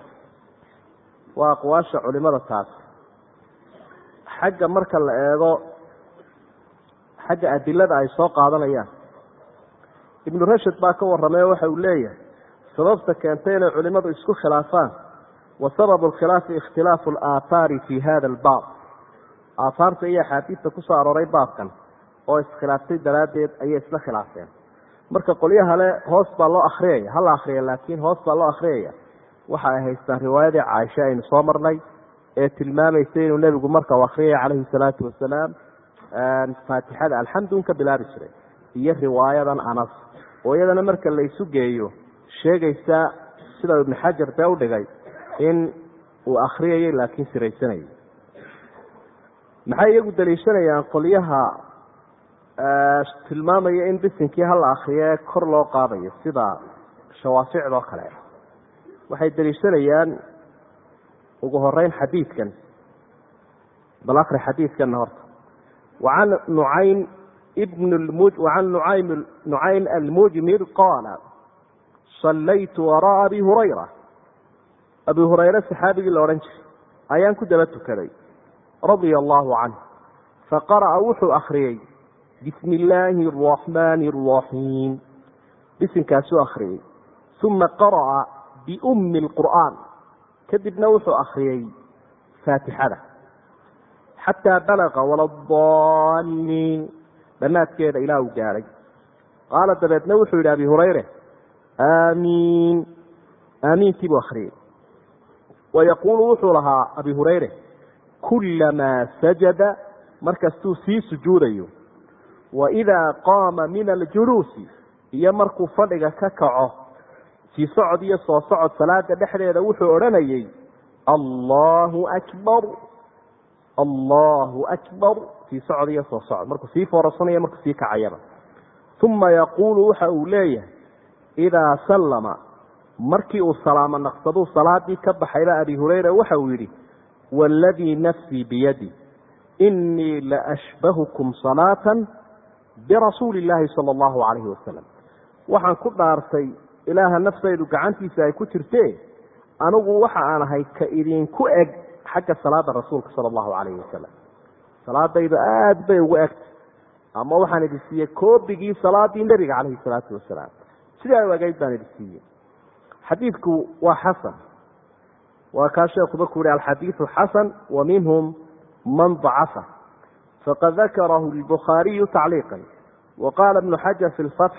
waa aqwaasha culimada taas. Xagga marka la eego xagga adilada ay soo qaadanayaan ibnu rashid baa ka warramay waxa uu leeyahay sababta keentay inay culimadu isku khilaafaan wa sababu alkhilaafi ikhtilaafu alaathaari fi hada albaab. Aathaarta iyo axaadiista ku soo arooray baabkan oo iskhilaaftay daraaddeed ayay isla khilaafeen. Marka qolyaha le hoos baa loo akriyaya hala akriya laakiin hoos baa loo akriyaya waxa ay haystaan riwaayadii caaisha aynu soo marnay ee tilmaamaysa inuu nebigu marka u akriyaya calayhi salaatu wasalaam faatixada alxamdun ka bilaabi jiray iyo riwaayadan anas. Oo iyadana marka la isu geeyo sheegaysa sida ibnu xajar bee udhigay in uu akriyayay laakiin siraysanayay. Maxay iyagu daliishanayaan qolyaha tilmaamaya in bisinkii hala akriye kor loo qaadayo sida shawaaficdoo kale? Waxay daliishanayaan ugu horeyn xadiidkan. Bal akri xadiidkanna horta. Wacan nucaym wacan nucaym almujmir qaala sallaytu wara'a abi hurayra abi hurayre saxaabigii la odhan jiray ayaan ku daba tukaday radia allahu canh faqara'a wuxuu akriyey bismi illaahi araxmaani araxiim bisinkaasuu akriyey uma qara'a biummi alqur'aan kadibna wuxuu akriyey faatixada xataa balaqa waladaalliin dhammaadkeeda ilaa uu gaadhay qaala dabeedna wuxuu yidhi abi hurayre aamiin aamiintii buu akriyey wayaquulu wuxuu lahaa abi hurayre kulamaa sajada markastuu sii sujuudayo. Waidaa qaama min aljuluusi iyo markuu fadhiga ka kaco sii socod iyo soo socod salaada dhexdeeda wuxuu odhanayay allahu akbar allahu akbar. Sii socod iyo soo socod markuu sii foorasanayo markuu sii kacayaba. Uma yaquulu waxa uu leeyahay idaa sallama. Markii uu salaamo naqsaduu salaadii ka baxayba abi hurayra waxa uu yidhi waaladii nafsii biyadi inii la ashbahukum salaatan birasuuli illaahi sala allahu calayhi wasalam waxaan ku dhaartay ilaaha naftaydu gacantiisa ay ku jirtee? Anigu waxa aan ahay ka idinku eg xagga salaada rasuulka sala allahu calayhi wasalam salaadaydu aada bay ugu egtay ama waxaan idin siiyey koobigii salaadii nebiga calayhi salaatu wasalaam. Sidaa u egayd baan idin siiyey. Xadiidku waa xasan. Waa kaa sheekuba ku yihi alxadiidu xasan wa minhum man dacafa faqad dakarahu lbukhaariyu tacliiqan wa qaala ibnu xajar fi lfatx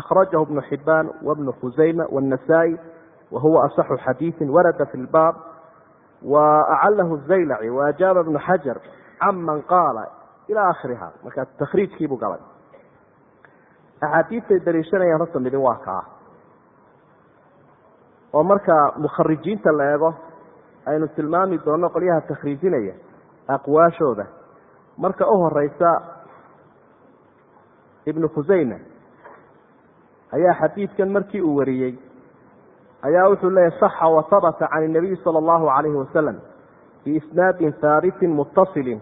akhrajahu ibnu xibaan wabnu khusayma wاnnasaa-i wa huwa asaxu xadiiثi warada fi lbaab wa acalahu zaylaci waajaaba ibnu xajar caman qaala ila akhiriha markaa takhriijkiibuu galay axaadiistay daliishanayaan horta midin waa kaa oo marka mukharijiinta la eego aynu tilmaami doono qolyaha takhriijinaya aqwaashooda marka u horeysa ibnu khusayma ayaa xadiidkan markii uu wariyey ayaa wuxuu leeyahy saxa wa habata can inabiyi sala allahu calayhi wasalam biisnaadin haabitin mutasilin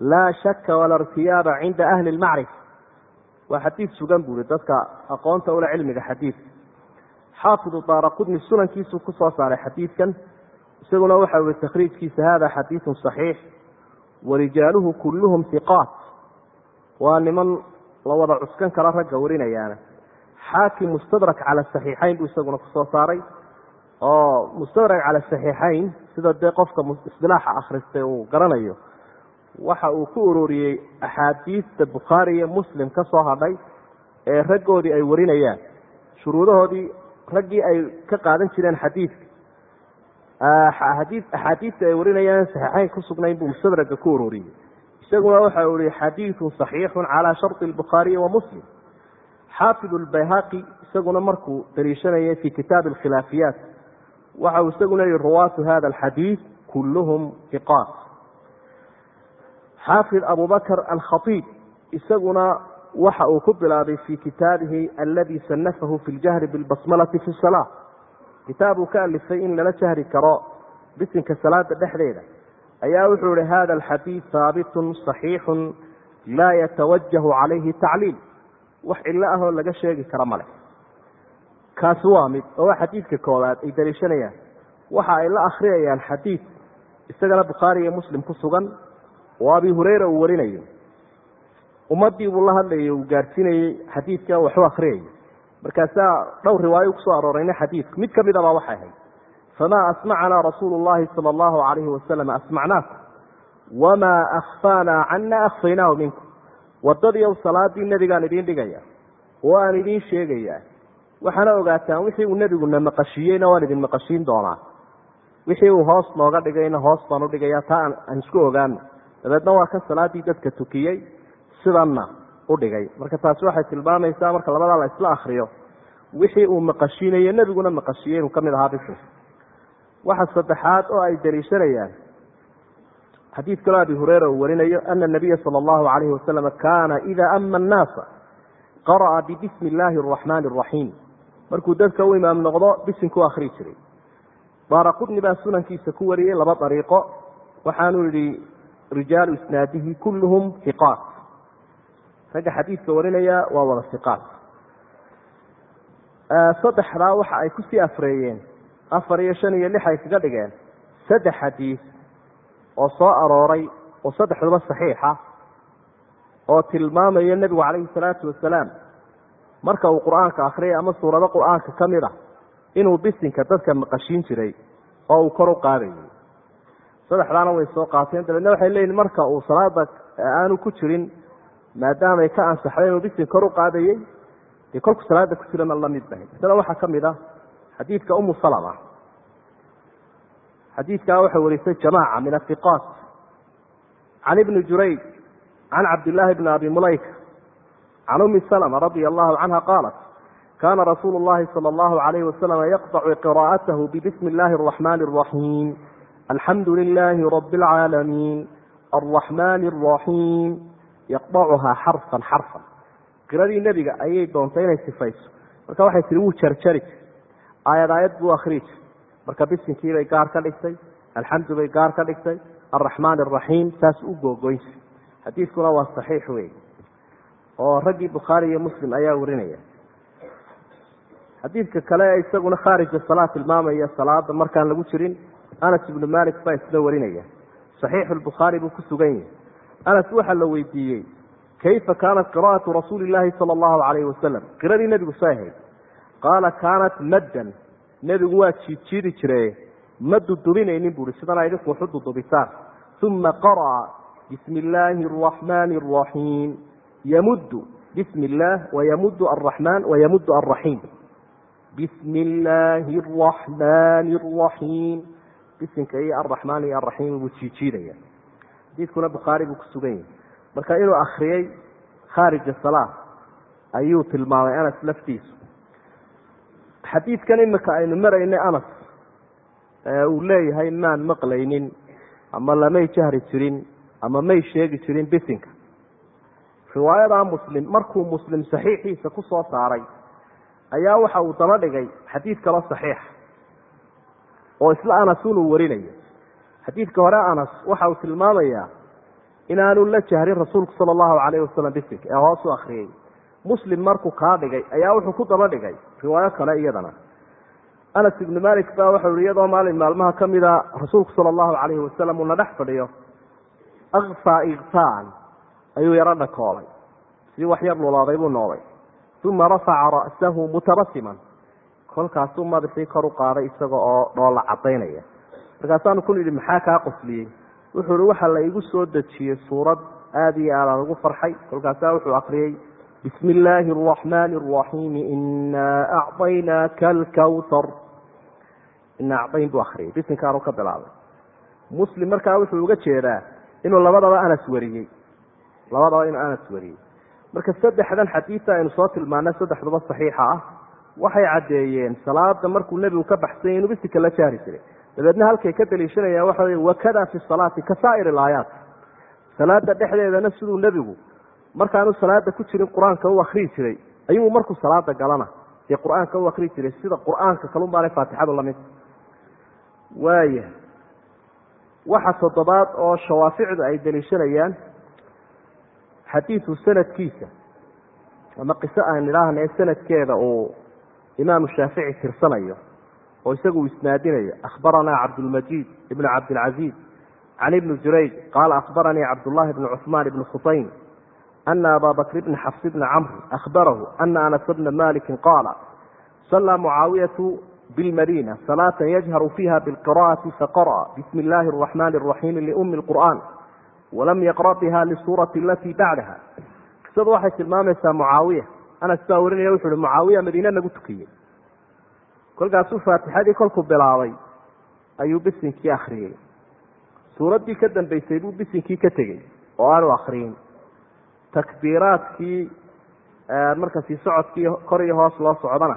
laa shaka walaa irtiyaaba cinda ahli lmacrifa waa xadiid sugan buuri dadka aqoonta ule cilmiga xadiidka xaafidu daara qudni sunankiisuu ku soo saaray xadiidkan isaguna waxa ui takhriijkiisa hada xadiidun saxiix warijaaluhu kulluhum hiqaat waa niman la wada cuskan kala ragga warinayaana xaakim mustadrak cala saxiixayn buu isaguna ku soo saaray. Oo mustadrak cala saxiixayn sida dee qofka isdilaaxa akhristay uu garanayo waxa uu ku ururiyey axaadiista bukhaari iyo muslim ka soo hadhay ee raggoodii ay warinayaan. Shuruudahoodii raggii ay ka qaadan jireen xadiidka. Axaadiista ay warinayaan saxiixayn ku sugnayn buu mustadraga ku ururiyey. Isaguna waxa uu yihi xadiidun saxiixun calaa sharطi lbukhaariyi wa muslim xaafid lbayhaqi isaguna markuu daliishanayay fi kitaabi alkhilaafiyaat waxa uu isaguna yihi ruwaatu hada alxadiid kulluhum hiqaat xaafid abubakr alkhaiib isaguna waxa uu ku bilaabay fii kitaabihi aladi sanafahu fi ljahri bilbasmalati fi salaa kitaab uu ka alifay in lala jahri karo bisinka salaada dhexdeeda. Ayaa wuxuu ihi hada alxadiid haabitun صaxiixu laa yatawajahu calayhi tacliil wax cilo ahoo laga sheegi kara male kaasi waa mid oo waa xadiidka koowaad ay daliishanayaan. Waxa ay la akriyayaan xadiid isagana bukhaari iyo muslim ku sugan oo abi hureyra uu warinayo. Ummadii buu la hadlayay uu gaadhsiinayey xadiidka waxu akriyayay markaasaa dhowr riwaayo ku soo aroorayna xadiidku mid ka mid abaa waxay ahayd famaa asmacanaa rasuulu llahi sala allahu calayhi wasalam asmacnaakum wamaa akhfaanaa cana akhfaynaahu minkum wadadiiw salaadii nebigaan idiin dhigaya oo aan idiin sheegayaa waxaana ogaataan wixii uu nebiguna maqashiiyeyna waan idin maqashiin doonaa. Wixii uu hoos nooga dhigayna hoos baan udhigaya taa aan isku ogaano dabeedna waa kan salaadii dadka tukiyey sidanna u dhigay. Marka taasi waxay tilmaamaysaa marka labadaa la isla akriyo wixii uu maqashiinayo nebiguna maqashiiyey inuu ka mid ahaa bisin waxa saddexaad oo ay daliishanayaan xadiid kaloo abi hureyra uu warinayo ana nabiya sala allahu calayhi wasalam kaana ida ama annaasa qara'a bibismi illaahi araxmaani araxiim markuu dadka u imaam noqdo bisinkuu akhrii jiray. Qudni baa sunankiisa ku wariyey laba dariiqo. Waxaanuu yihi rijaalu isnaadihi kulluhum hiqaat ragga xadiidka warinaya waa wada hiqaat saddexdaa waxa ay ku sii afreeyeen. Afar iyo shan iyo lix ay kaga dhigeen. Saddex xadiis oo soo arooray oo saddexduba saxiixa oo tilmaamaya nebigu calayhi salaatu wasalaam marka uu qur'aanka akriyay ama suurado qur'aanka ka mid a inuu bisinka dadka maqashiin jiray oo uu kor u qaadayay. Saddexdaana way soo qaateen dabeedna waxay leeyihiin marka uu salaada aanu ku jirin maadaamay ka ansaxday inuu bisin kor u qaadayey dee kolku salaada ku jirana la mid bahay. Masale waxaa ka mid ah xadiidka umu salama xadiidkaa waxay warisay jamaaca min ahiqaat can ibni jurayj can cabdillaahi bni abi mulayka can umi salma radia allahu canha qaalat kana rasuulu llahi sala allahu alayhi wasalam yaqطcu qiraa'atahu bibismi illahi araxmani araxiim alxamdu lilahi rabi alcaalamiin alraxmani araxiim yaqdacuhaa xarfan xarfan. Qiradii nebiga ayay doontay inay sifayso marka waxay tihi wuu jarjari aayad aayad buu akrii jir marka bisinkiibay gaar ka dhigtay alxamdu bay gaar ka dhigtay alraxmaan araxiim saas u googoyn jir xadiidkuna waa saxiix wey oo raggii bukhaari iyo muslim ayaa warinaya. Xadiidka kale isaguna khaarija salaa tilmaamaya salaada markaan lagu jirin anas ibnu malik baa isla warinaya. Saxiixu lbukhaari buu ku sugan yahay. Anas waxaa la weydiiyey kayfa kaanat qira'atu rasuuli llaahi sala allahu calayhi wasalam qiradii nebigu say ahayd. Qaala kaanat maddan nebigu waa jiidjiidi jire ma dudubinaynin buuri sidana idinku waxu dudubitaan uma qara'a bismi illaahi araxmaani araxiim yamuddu bismi illaah wayamuddu alraxmaan wayamuddu alraxiim bismi illaahi araxmaani araxiim bisinka iyo alraxmaan iyo alraxiim buu jiijiidaya xadiidkuna bukhaari buu ku sugan yahay. Marka inuu akriyey khaarija salaa ayuu tilmaamay anas laftiisu xadiidkan imika aynu maraynay anas uu leeyahay maan maqlaynin ama lamay jahri jirin ama may sheegi jirin bisinka. Riwaayadaa muslim markuu muslim saxiixiisa ku soo saaray ayaa waxa uu daba dhigay xadiid kaloo saxiixa oo isla anas unuu warinayo xadiidka hore anas waxa uu tilmaamayaa inaanu la jahrin rasuulku sala allahu calayhi wasalam bisinka ee hoos u akriyey muslim markuu kaa dhigay ayaa wuxuu ku daba dhigay riwaayo kale iyadana. Anas ibnu malik baa waxau yihi iyadoo maalin maalmaha ka mida rasuulku sala allahu calayhi wasalam uuna dhex fadhiyo akfaa ikfaan ayuu yaro dhakoolay sidii wax yar lulaaday buu noolay. Uma rafaca ra'sahu mutabasiman kolkaasuu madaxii kor u qaaday isaga oo dhoolla cadaynaya markaasaanu ku nidhi maxaa kaa qosliyey? Wuxuu ihi waxa la igu soo dejiyey suurad aada iyo aadaan ugu farxay. Kolkaasaa wuxuu akriyey bismi illaahi araxmaani araxiimi inaa acطaynaaka alkawtar inaa acdayn buu akriyey bisinkaanu ka bilaabay. Muslim markaa wuxuu uga jeedaa inuu labadaba anas wariyey. Labadaba inuu anas wariyey. Marka saddexdan xadiidta aynu soo tilmaanay saddexduba saxiixa ah waxay caddeeyeen salaada markuu nebigu ka baxsanyay inuu bisinka la jaari jiray. Dabeedna halkay ka daliishanayaan waxa wey wakada fi salaati ka saa'ir salaada dhexdeedana siduu nebigu markaanu salaada ku jirin qur'aanka u akriyi jiray. Ayuu markuu salaada galana. Dee qur'aanka u akriyi jiray sida qur'aanka kalun baana faatixadu la mid waaya waxa toddobaad oo shawaaficdu ay daliishanayaan xadiidu sanadkiisa ama qiso aan idhaahna ee sanadkeeda uu imaamu shaafici tirsanayo oo isagu uu isnaadinayo akhbaranaa cabdulmajiid ibnu cabdilcaziiz can ibni jurayj qaala akhbaranii cabdullahi bni cuثmaan ibni khusayn ana aba bakr bni xafs bni camr akhbarahu ana anas bna maliki qaala sallaa mucaawiyatu bilmadina salaata yajharu fiiha bilqira'ati faqara'a bismi illaahi araxmani araxiimi liumi lqur'an walam yaqra' biha lisuurati alatii bacdaha qisadu waxay tilmaamaysaa mucaawiya anas baa warinaya wuxu uhi mucaawiya madiine nagu tukiyey kolkaasuu faatixadii kolkuu bilaabay ayuu bisinkii akhriyey suuraddii ka dambaysay buu bisinkii ka tegey oo aanu akriyin takbiiraadkii marka sii socodkii kor iyo hoos loo socdana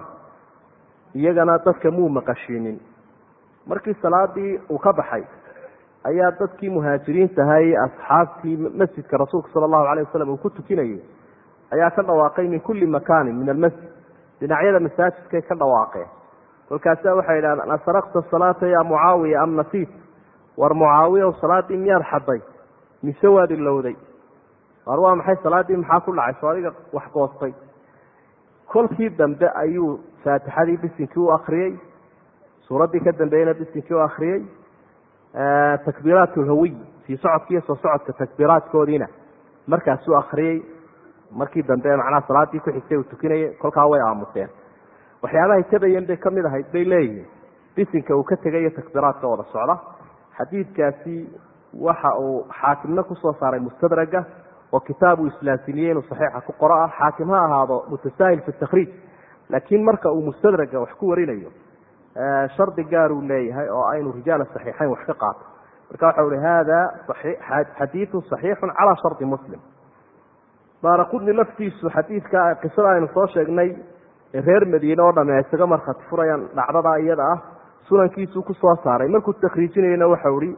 iyagana dadka muu maqashiinin. Markii salaadii uu ka baxay ayaa dadkii muhaajiriintahay asxaabtii masjidka rasuulka sala allahu alayh wasalam uu ku tukinayay ayaa ka dhawaaqay min kulli makaanin min almasjid. Dhinacyada masaajidkay ka dhawaaqeen. Kolkaasa waxay yidhahdeen asraqta salaata yaa mucaawiya am nasiit? War mucaawiyaw salaaddii miyaad xaday mise waad ilowday war waa maxay salaaddii maxaa ku dhacay? Soo adiga wax goostay. Kolkii dambe ayuu faatixadii bisinkii u akriyey suuraddii ka dambeeyena bisinkii u akriyey takbiiraat lhawiy sii socodkiiyo soo socodka takbiiraadkoodiina markaasuu akriyey markii dambe macnaha salaadii ku xigtay uu tukinayay. Kolkaa way aamuseen. Waxyaabahay tabayeen bay ka mid ahayd bay leeyihiin. Bisinka uu ka tegayo takbiiraadka wada socda. Xadiidkaasi waxa uu xaakimna ku soo saaray mustadraga oo kitaab uu islaamsiniyey saxiixa ku qoro ah xaakim ha ahaado mutasaahil fi takriij laakiin marka uu mustadraga wax ku warinayo shardi gaaruu leeyahay oo aynu rijaala saxiixayn wax ka qaato. Marka waxa uhi hada xadiidu saxiixu calaa shardi muslim. Daaraqudni laftiisu xadiidka qisada aynu soo sheegnay reer madiine oo dhame ay isaga markhati furayaan dhacdada iyada ah sunankiisuu ku soo saaray. Markuu takriijinayna waxau ihi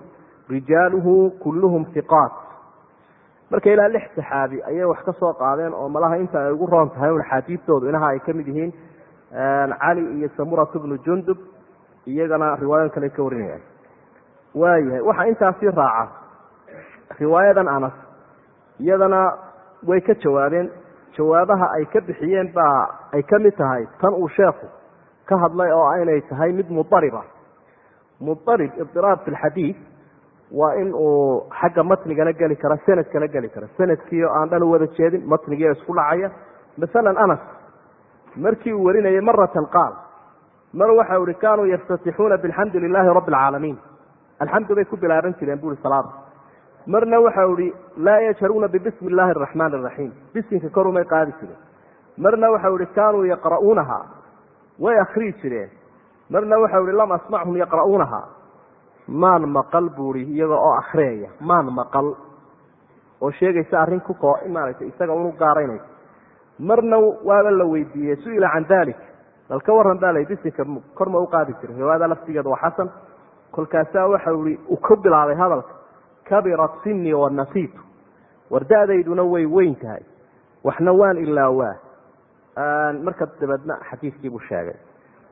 rijaaluhu kulluhum hiqaat marka ilaa lix saxaabi ayay wax ka soo qaadeen oo malaha inta ay ugu roon tahay un xaadiidtoodu inaha ay ka mid yihiin cali iyo samurat bnu jundub iyagana riwaayan kale ka warinayaan. Waayahay waxaa intaasii raaca riwaayadan anas iyadana way ka jawaabeen. Jawaabaha ay ka bixiyeen baa ay ka mid tahay tan uu sheekhu ka hadlay oo inay tahay mid mudariba mudarib idiraab fi lxadiid waa in uu xagga matnigana geli kara sanadkana geli kara sanadkiio aan dhan u wada jeedin matnigiio isku dhacaya. Masalan anas. Markii uu warinayay maratan qaal mar waxa uhi kaanuu yaftatixuuna bilxamdu lilaahi rabbi alcaalamiin alxamdu bay ku bilaaban jireen bui salaada marna waxa ihi laa yajharuuna bibismi illaahi araxmaan araxiim bisinka korumay qaadi jireen. Marna waxau ihi kaanuu yaqra'uunaha way akrii jireen. Marna waxau ihi lam asmachum yaqra'uunaha maan maqal buui iyaga oo akriyaya maan maqal. Oo sheegaysa arrin ku koo maaragtay isaga unu gaaraynaysa marna waaba la weydiiyey su'ila can dalik bal ka baa la bisinka korma u qaadi jiray riwaayada laftigeeda waa xasan. Kolkaasaa waxau ihi uu ku bilaabay hadalka. Kabirat sinii wanasiitu war da-dayduna way weyn tahay. Waxna waan ilaawaa. Marka dabeedna xadiiskiibuu sheegay.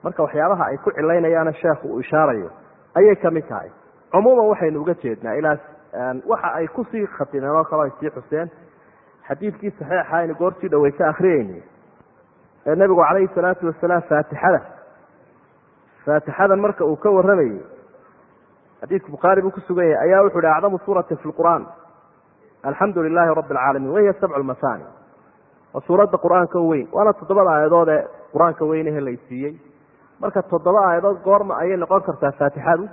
Marka waxyaabaha ay ku cilaynayaana sheekhu uu ishaarayo ayay ka mid tahay. Cumuuman waxaynu uga jeednaa ilaa waxa ay ku sii khatimeen oo kale sii xuseen xadiidkii saxiixa aynu goortii dhawey ka akriyeyni ee nebigu calayhi salaatu wasalaam faatixada. Faatixada marka uu ka warramayey xadiidka bukhaari buu ku sugan yahay ayaa wuxu uhi acdamu suurati fi lqur'aan alxamdu lilaahi rabbi alcaalamiin wahiya sabcu lmasaani waa suuradda qur'aanka weyn. Waana toddobada aayadood ee qur'aanka weynehe laysiiyey marka toddoba aayadood goorma ayay noqon kartaa faatixadu.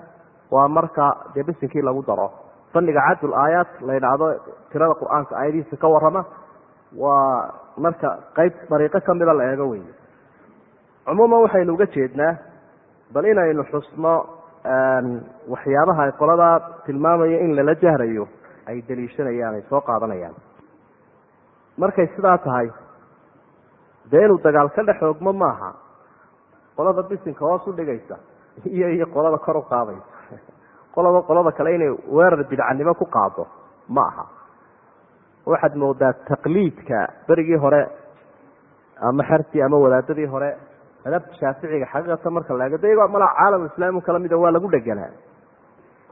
Waa marka dee bisinkii lagu daro. Fanniga cadul aayaat la yidhaahdo tirada qur'aanka aayadihiisa ka warrama waa marka qeyb dariiqo kamida la eego wey cumuuman waxaynu uga jeednaa bal inaynu xusno waxyaabaha ay qoladaa tilmaamaya in lala jahrayo ay daliishanayaan ay soo qaadanayaan. Markay sidaa tahay dee inuu dagaal ka dhex oogmo maaha qolada bisinka hoos u dhigaysa iyo iyo qolada kor u qaadaysa. Qolaba qolada kale inay weerar bidcanimo ku qaado ma aha. Waxaad moodaa taqliidka berigii hore ama xertii ama wadaadadii hore madhabta shaaficiga xaqiiqatan marka la eego. De malaa caalam islaami ka lamida waa lagu dheganaa.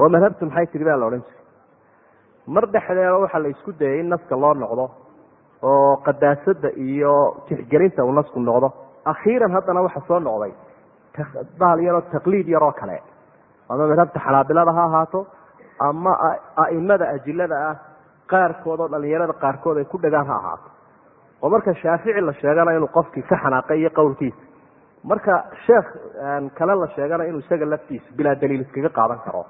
Oo madhabtu maxay tiri baa la odhan jiray. Mar dhexdeeda waxaa la isku dayay in naska loo noqdo oo qadaasada iyo tixgelinta uu nasku noqdo akhiiran haddana waxa soo noqday. Bahal yaroo taqliid yaroo kale. Ama madhabta xanaabilada ha ahaato ama a'imada ajilada ah qaarkood oo dhalinyarada qaarkood ay ku dhagaan ha ahaato. Oo marka shaafici la sheegana inuu qofkii ka xanaaqay iyo qowlkiisa marka sheekh kale la sheegana inuu isaga laftiisa bilaa daliil iskaga qaadan karo.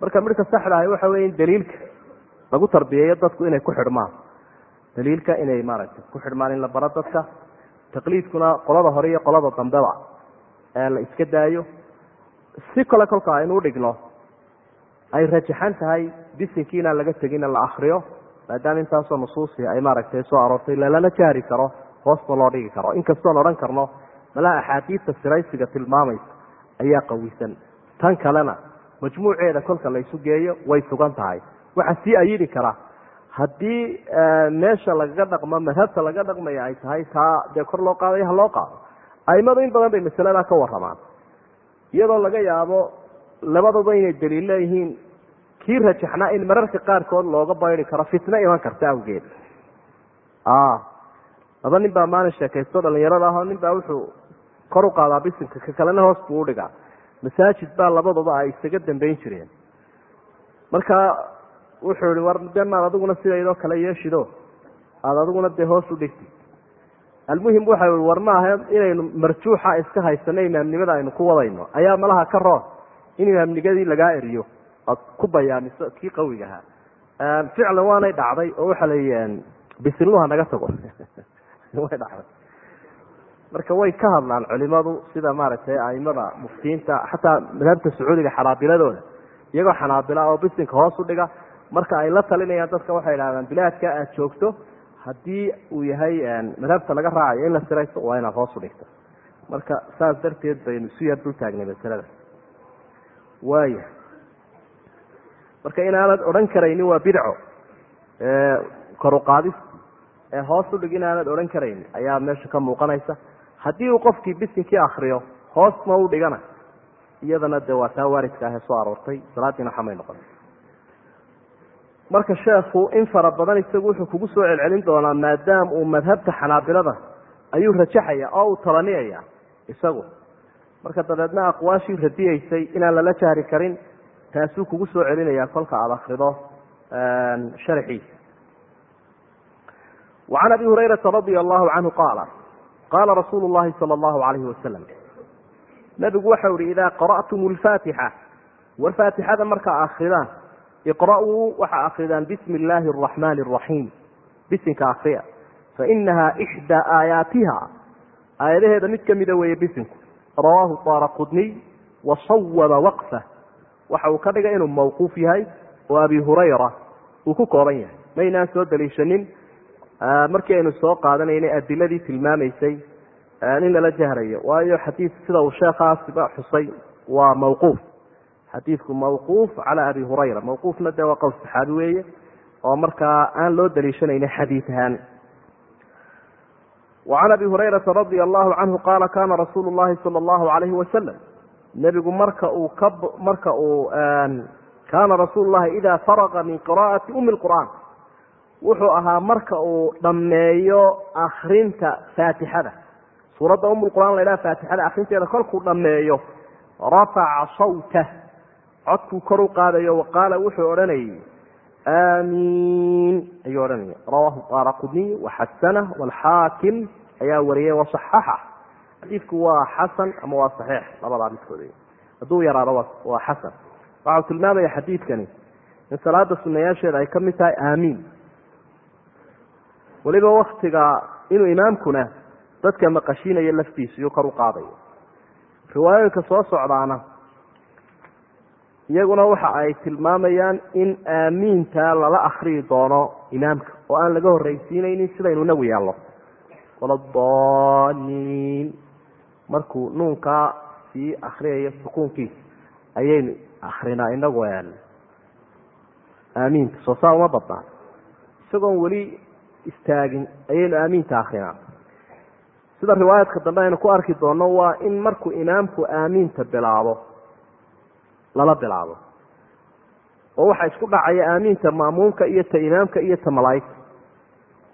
Marka midka saxda ahi waxa wey in daliilka lagu tarbiyeeyo dadku inay ku xidhmaan. Daliilka inay maaragtay ku xidhmaan in la baro dadka taqliidkuna qolada hore iyo qolada dambeba la iska daayo. Si kale kolka aynu udhigno ay rajaxan tahay bisinkii inaan laga tegina la akriyo maadaama intaasoo nusuusi ay maaragtay soo aroortay lalana jahri karo hoosna loo dhigi karo. Inkastoon odhan karno malaa axaadiidta siraysiga tilmaamaysa ayaa qawisan. Tan kalena majmuuceeda kolka la isu geeyo way sugan tahay. Waxaa sii ayidi kara haddii meesha lagaga dhaqmo madhabta laga dhaqmaya ay tahay taa dee kor loo qaadayo ha loo qaado. Aimadu in badan bay masaladaa ka waramaan iyadoo laga yaabo labaduba inay daliil leeyihiin kii rajaxnaa in mararka qaarkood looga baydi karo fitno iman karta awgeed. Laba nin baa maalin sheekaysto dhalinyarada ahoo nin baa wuxuu kor u qaadaa bisinka ka kalena hoos buu udhigaa masaajid baa labaduba ay isaga dambeyn jireen. Marka wuxuu ihi war de maad adiguna sidaydoo kale yeeshido. Aada adiguna dee hoos u dhigtid almuhim waxa i war maaha inaynu marjuuxa iska haysano imaamnimada aynu ku wadayno. Ayaa malaha ka roon in imaamnimadii lagaa eriyo. Oad ku bayaamiso kii qawiga ahaa. Ficlan waanay dhacday oo waxa la bisilnuha naga tago. Way dhacday. Marka way ka hadlaan culimadu sida maaragtay aimada muftiyiinta xataa madhabta sacuudiga xanaabiladooda. Iyagoo xanaabila oo bisinka hoos u dhiga marka ay la talinayaan dadka waxay idhahdaan bilaadka aad joogto haddii uu yahay madhabta laga raacayo in la sirayso waa inaad hoos u dhigto. Marka saas darteed baynu isu yar dul taagnay masalada. Waaya marka inaanad odhan karaynin waa bidco koruqaadis ee hoos u dhig inaanad odhan karaynin ayaa meesha ka muuqanaysa. Haddii uu qofkii bisinkii akriyo hoosna u dhigana iyadana dee waa taa waaridka ahee soo aroortay salaadiina xamay noqon marka sheekhu in fara badan isagu wuxuu kugu soo celcelin doonaa maadaama uu madhabta xanaabilada ayuu rajaxaya oo uu tabaniyaya isagu. Marka dabeedna aqwaashii radiyeysay inaan lala jahri karin taasuu kugu soo celinaya kolka aada akrido sharxiisa. Wacan abi hurayrata radia allahu canhu qaala qaala rasuulu llahi sala allahu alayhi wasalam nabigu waxau ihi idaa qara'tum lfaatixa war faatixada markaa akridaan iqra'uu waxaa akridaan bismi illaahi araxmaani araxiim bisinka akriya fainaha ixdaa aayaatiha aayadaheeda mid kamida weeye bisinku rawaahu daara qudniy wa sawaba waqfa waxa uu ka dhigay inuu mawquuf yahay oo abi hurayra uu ku kooban yahay maynaan soo daliishanin markii aynu soo qaadanaynay adiladii tilmaamaysay in lala jahrayo waayo xadiid sida uu sheekhaasiba xusay waa mawquuf xadiidku mawquuf cala abi hurayra. Mawquufna dee waa qowl saxaabi weeye oo markaa aan loo daliishanayni xadiid ahaan. Wacan abi hurayrata radia allahu canhu qaala kana rasuulu llahi sala allahu alayhi wasalam nebigu marka uu ka marka uu kaana rasuulu llahi ida faraqa min qira'ati umi lqur'aan wuxuu ahaa marka uu dhammeeyo akrinta faatixada. Suuradda um lqur'aan la ydhaha faatixada akrinteeda kolkuu dhammeeyo rafaca sawtah codkuu kor u qaadayo waqaala wuxuu odhanayay aamiin ayuu odhanaya rawaahu daara qudniy waxasana walxaakim ayaa wariyay wasaxaxa xadiidku waa xasan ama waa saxiix? Labadaa midkood hadduu yaraado waa xasan. Waxau tilmaamaya xadiidkani in salaada sunayaasheeda ay ka mid tahay aamiin. Weliba waktiga inuu imaamkuna dadka maqashiinayo laftiisa iyuu kor u qaadayo. Riwaayooyinka soo socdaana iyaguna waxa ay tilmaamayaan in aamiinta lala akriyi doono imaamka oo aan laga horreysiinaynin sidaynu inagu yaallo. Waladaliin markuu nuunkaa sii akriyayo sukuunkiisa ayaynu akrinaa inagu aamiinta soo saa uma badnaa. Isagoon weli istaagin ayaynu aamiinta akrinaa sida riwaayaadka dambe aynu ku arki doonno waa in markuu imaamku aamiinta bilaabo lala bilaabo. Oo waxaa isku dhacaya aamiinta ma'muumka iyo ta imaamka iyo ta malaa'igta.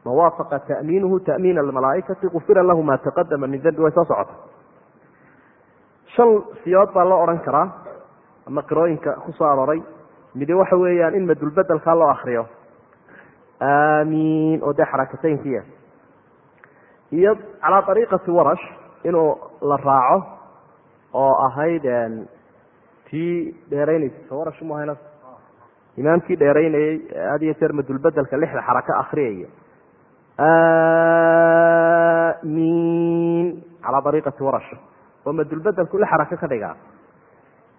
Man waafaqa ta'miinuhu ta'miina almalaa'ikati gufira lahu ma taqadama min dambi way soo socota. Shan siyood baa loo odhan karaa ama qirooyinka ku soo arooray. Midi waxa weeyaan in madulbedelkaa loo akriyo aamiin oo dee xarakataynkiya iyo calaa ariiqati warash inuu la raaco oo ahayd tii dheeraynaysa warash mahayna imaamkii dheeraynayey had iyo jeer madulbedelka lixda xaraka akriyaya aamiin. Calaa ariiqati warash oo madulbedelku li xaraka ka dhigaa.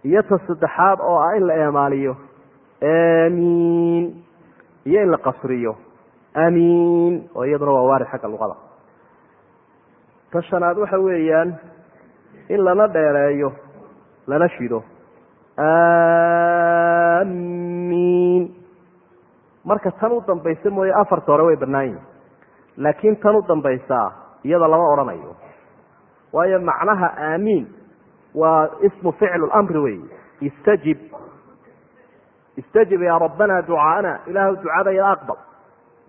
Iyo ta saddexaad oo ah in la eemaaliyo. Aamiin. Iyo in la qasriyo. Amiin oo iyaduna waa waarid xagga luqada. Ta shanaad waxa weeyaan in lana dheereeyo lana shido amiin marka tan u dambaysa mooye afarta hore way bannaan yihiin laakiin tan u dambaysaa iyada lama odhanayo. Waayo macnaha aamiin waa ismu ficlu lamri wey. Istajib. Istajib yaa rabbana ducaana ilaahu ducadayda aqbal.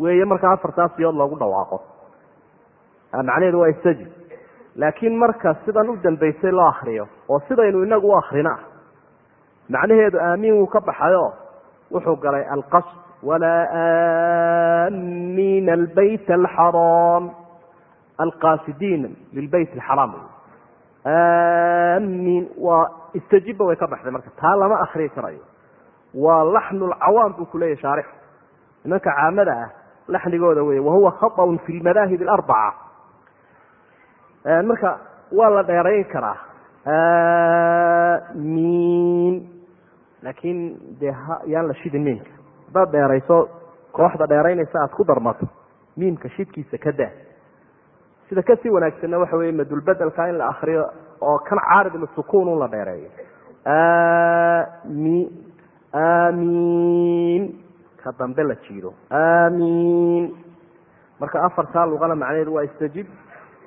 Weeye markaa afartaas siyood loogu dhawaaqo. Macnaheedu waa istajib. Laakiin marka sidan u dambaysay loo akriyo oo sidaynu inagu u akrina macnaheedu aamiin wuu ka baxayo wuxuu galay alqasd walaa aamiina albayt alxaraam. Alqaasidiina lilbayt alxaraam. Aamiin waa istajiba way ka baxday marka taa lama akriyi karayo. Waa laxnu lcawaam buu kuleeyahy shaarix nimanka caamada ah laxnigooda wey wahuwa khaطun fi lmadaahib alarbaca marka waa la dheerayn karaa. Aamiin laakiin dee yaan la shidin miimka haddaad dheerayso kooxda dheeraynaysa aad ku darmato miimka shidkiisa ka daa sida ka sii wanaagsanna waxa weye madulbedelka in la akriyo oo kan caarid lisukun un la dheereeyo. Mi amiin ka dambe la jiido amiin marka afartaa luqana macnaheedu waa istajib.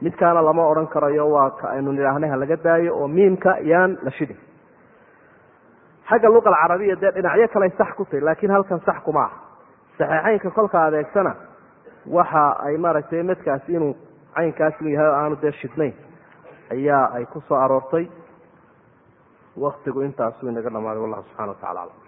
Midkaana lama odhan karayo waa ka aynu nidhaahnay ha laga daayo oo miimka yaan la shidin xagga luqa alcarabiya dee dhinacyo kaley sax ku tahy laakiin halkan sax kuma aha. Saxiixeynka kolka adeegsana waxa ay maaragtay medkaasi inuu caynkaasi u yahay oo aanu dee shidnayn ayaa ay ku soo aroortay. Waktigu intaasuu inaga dhamaaday wallahu subxana wa tacala aclam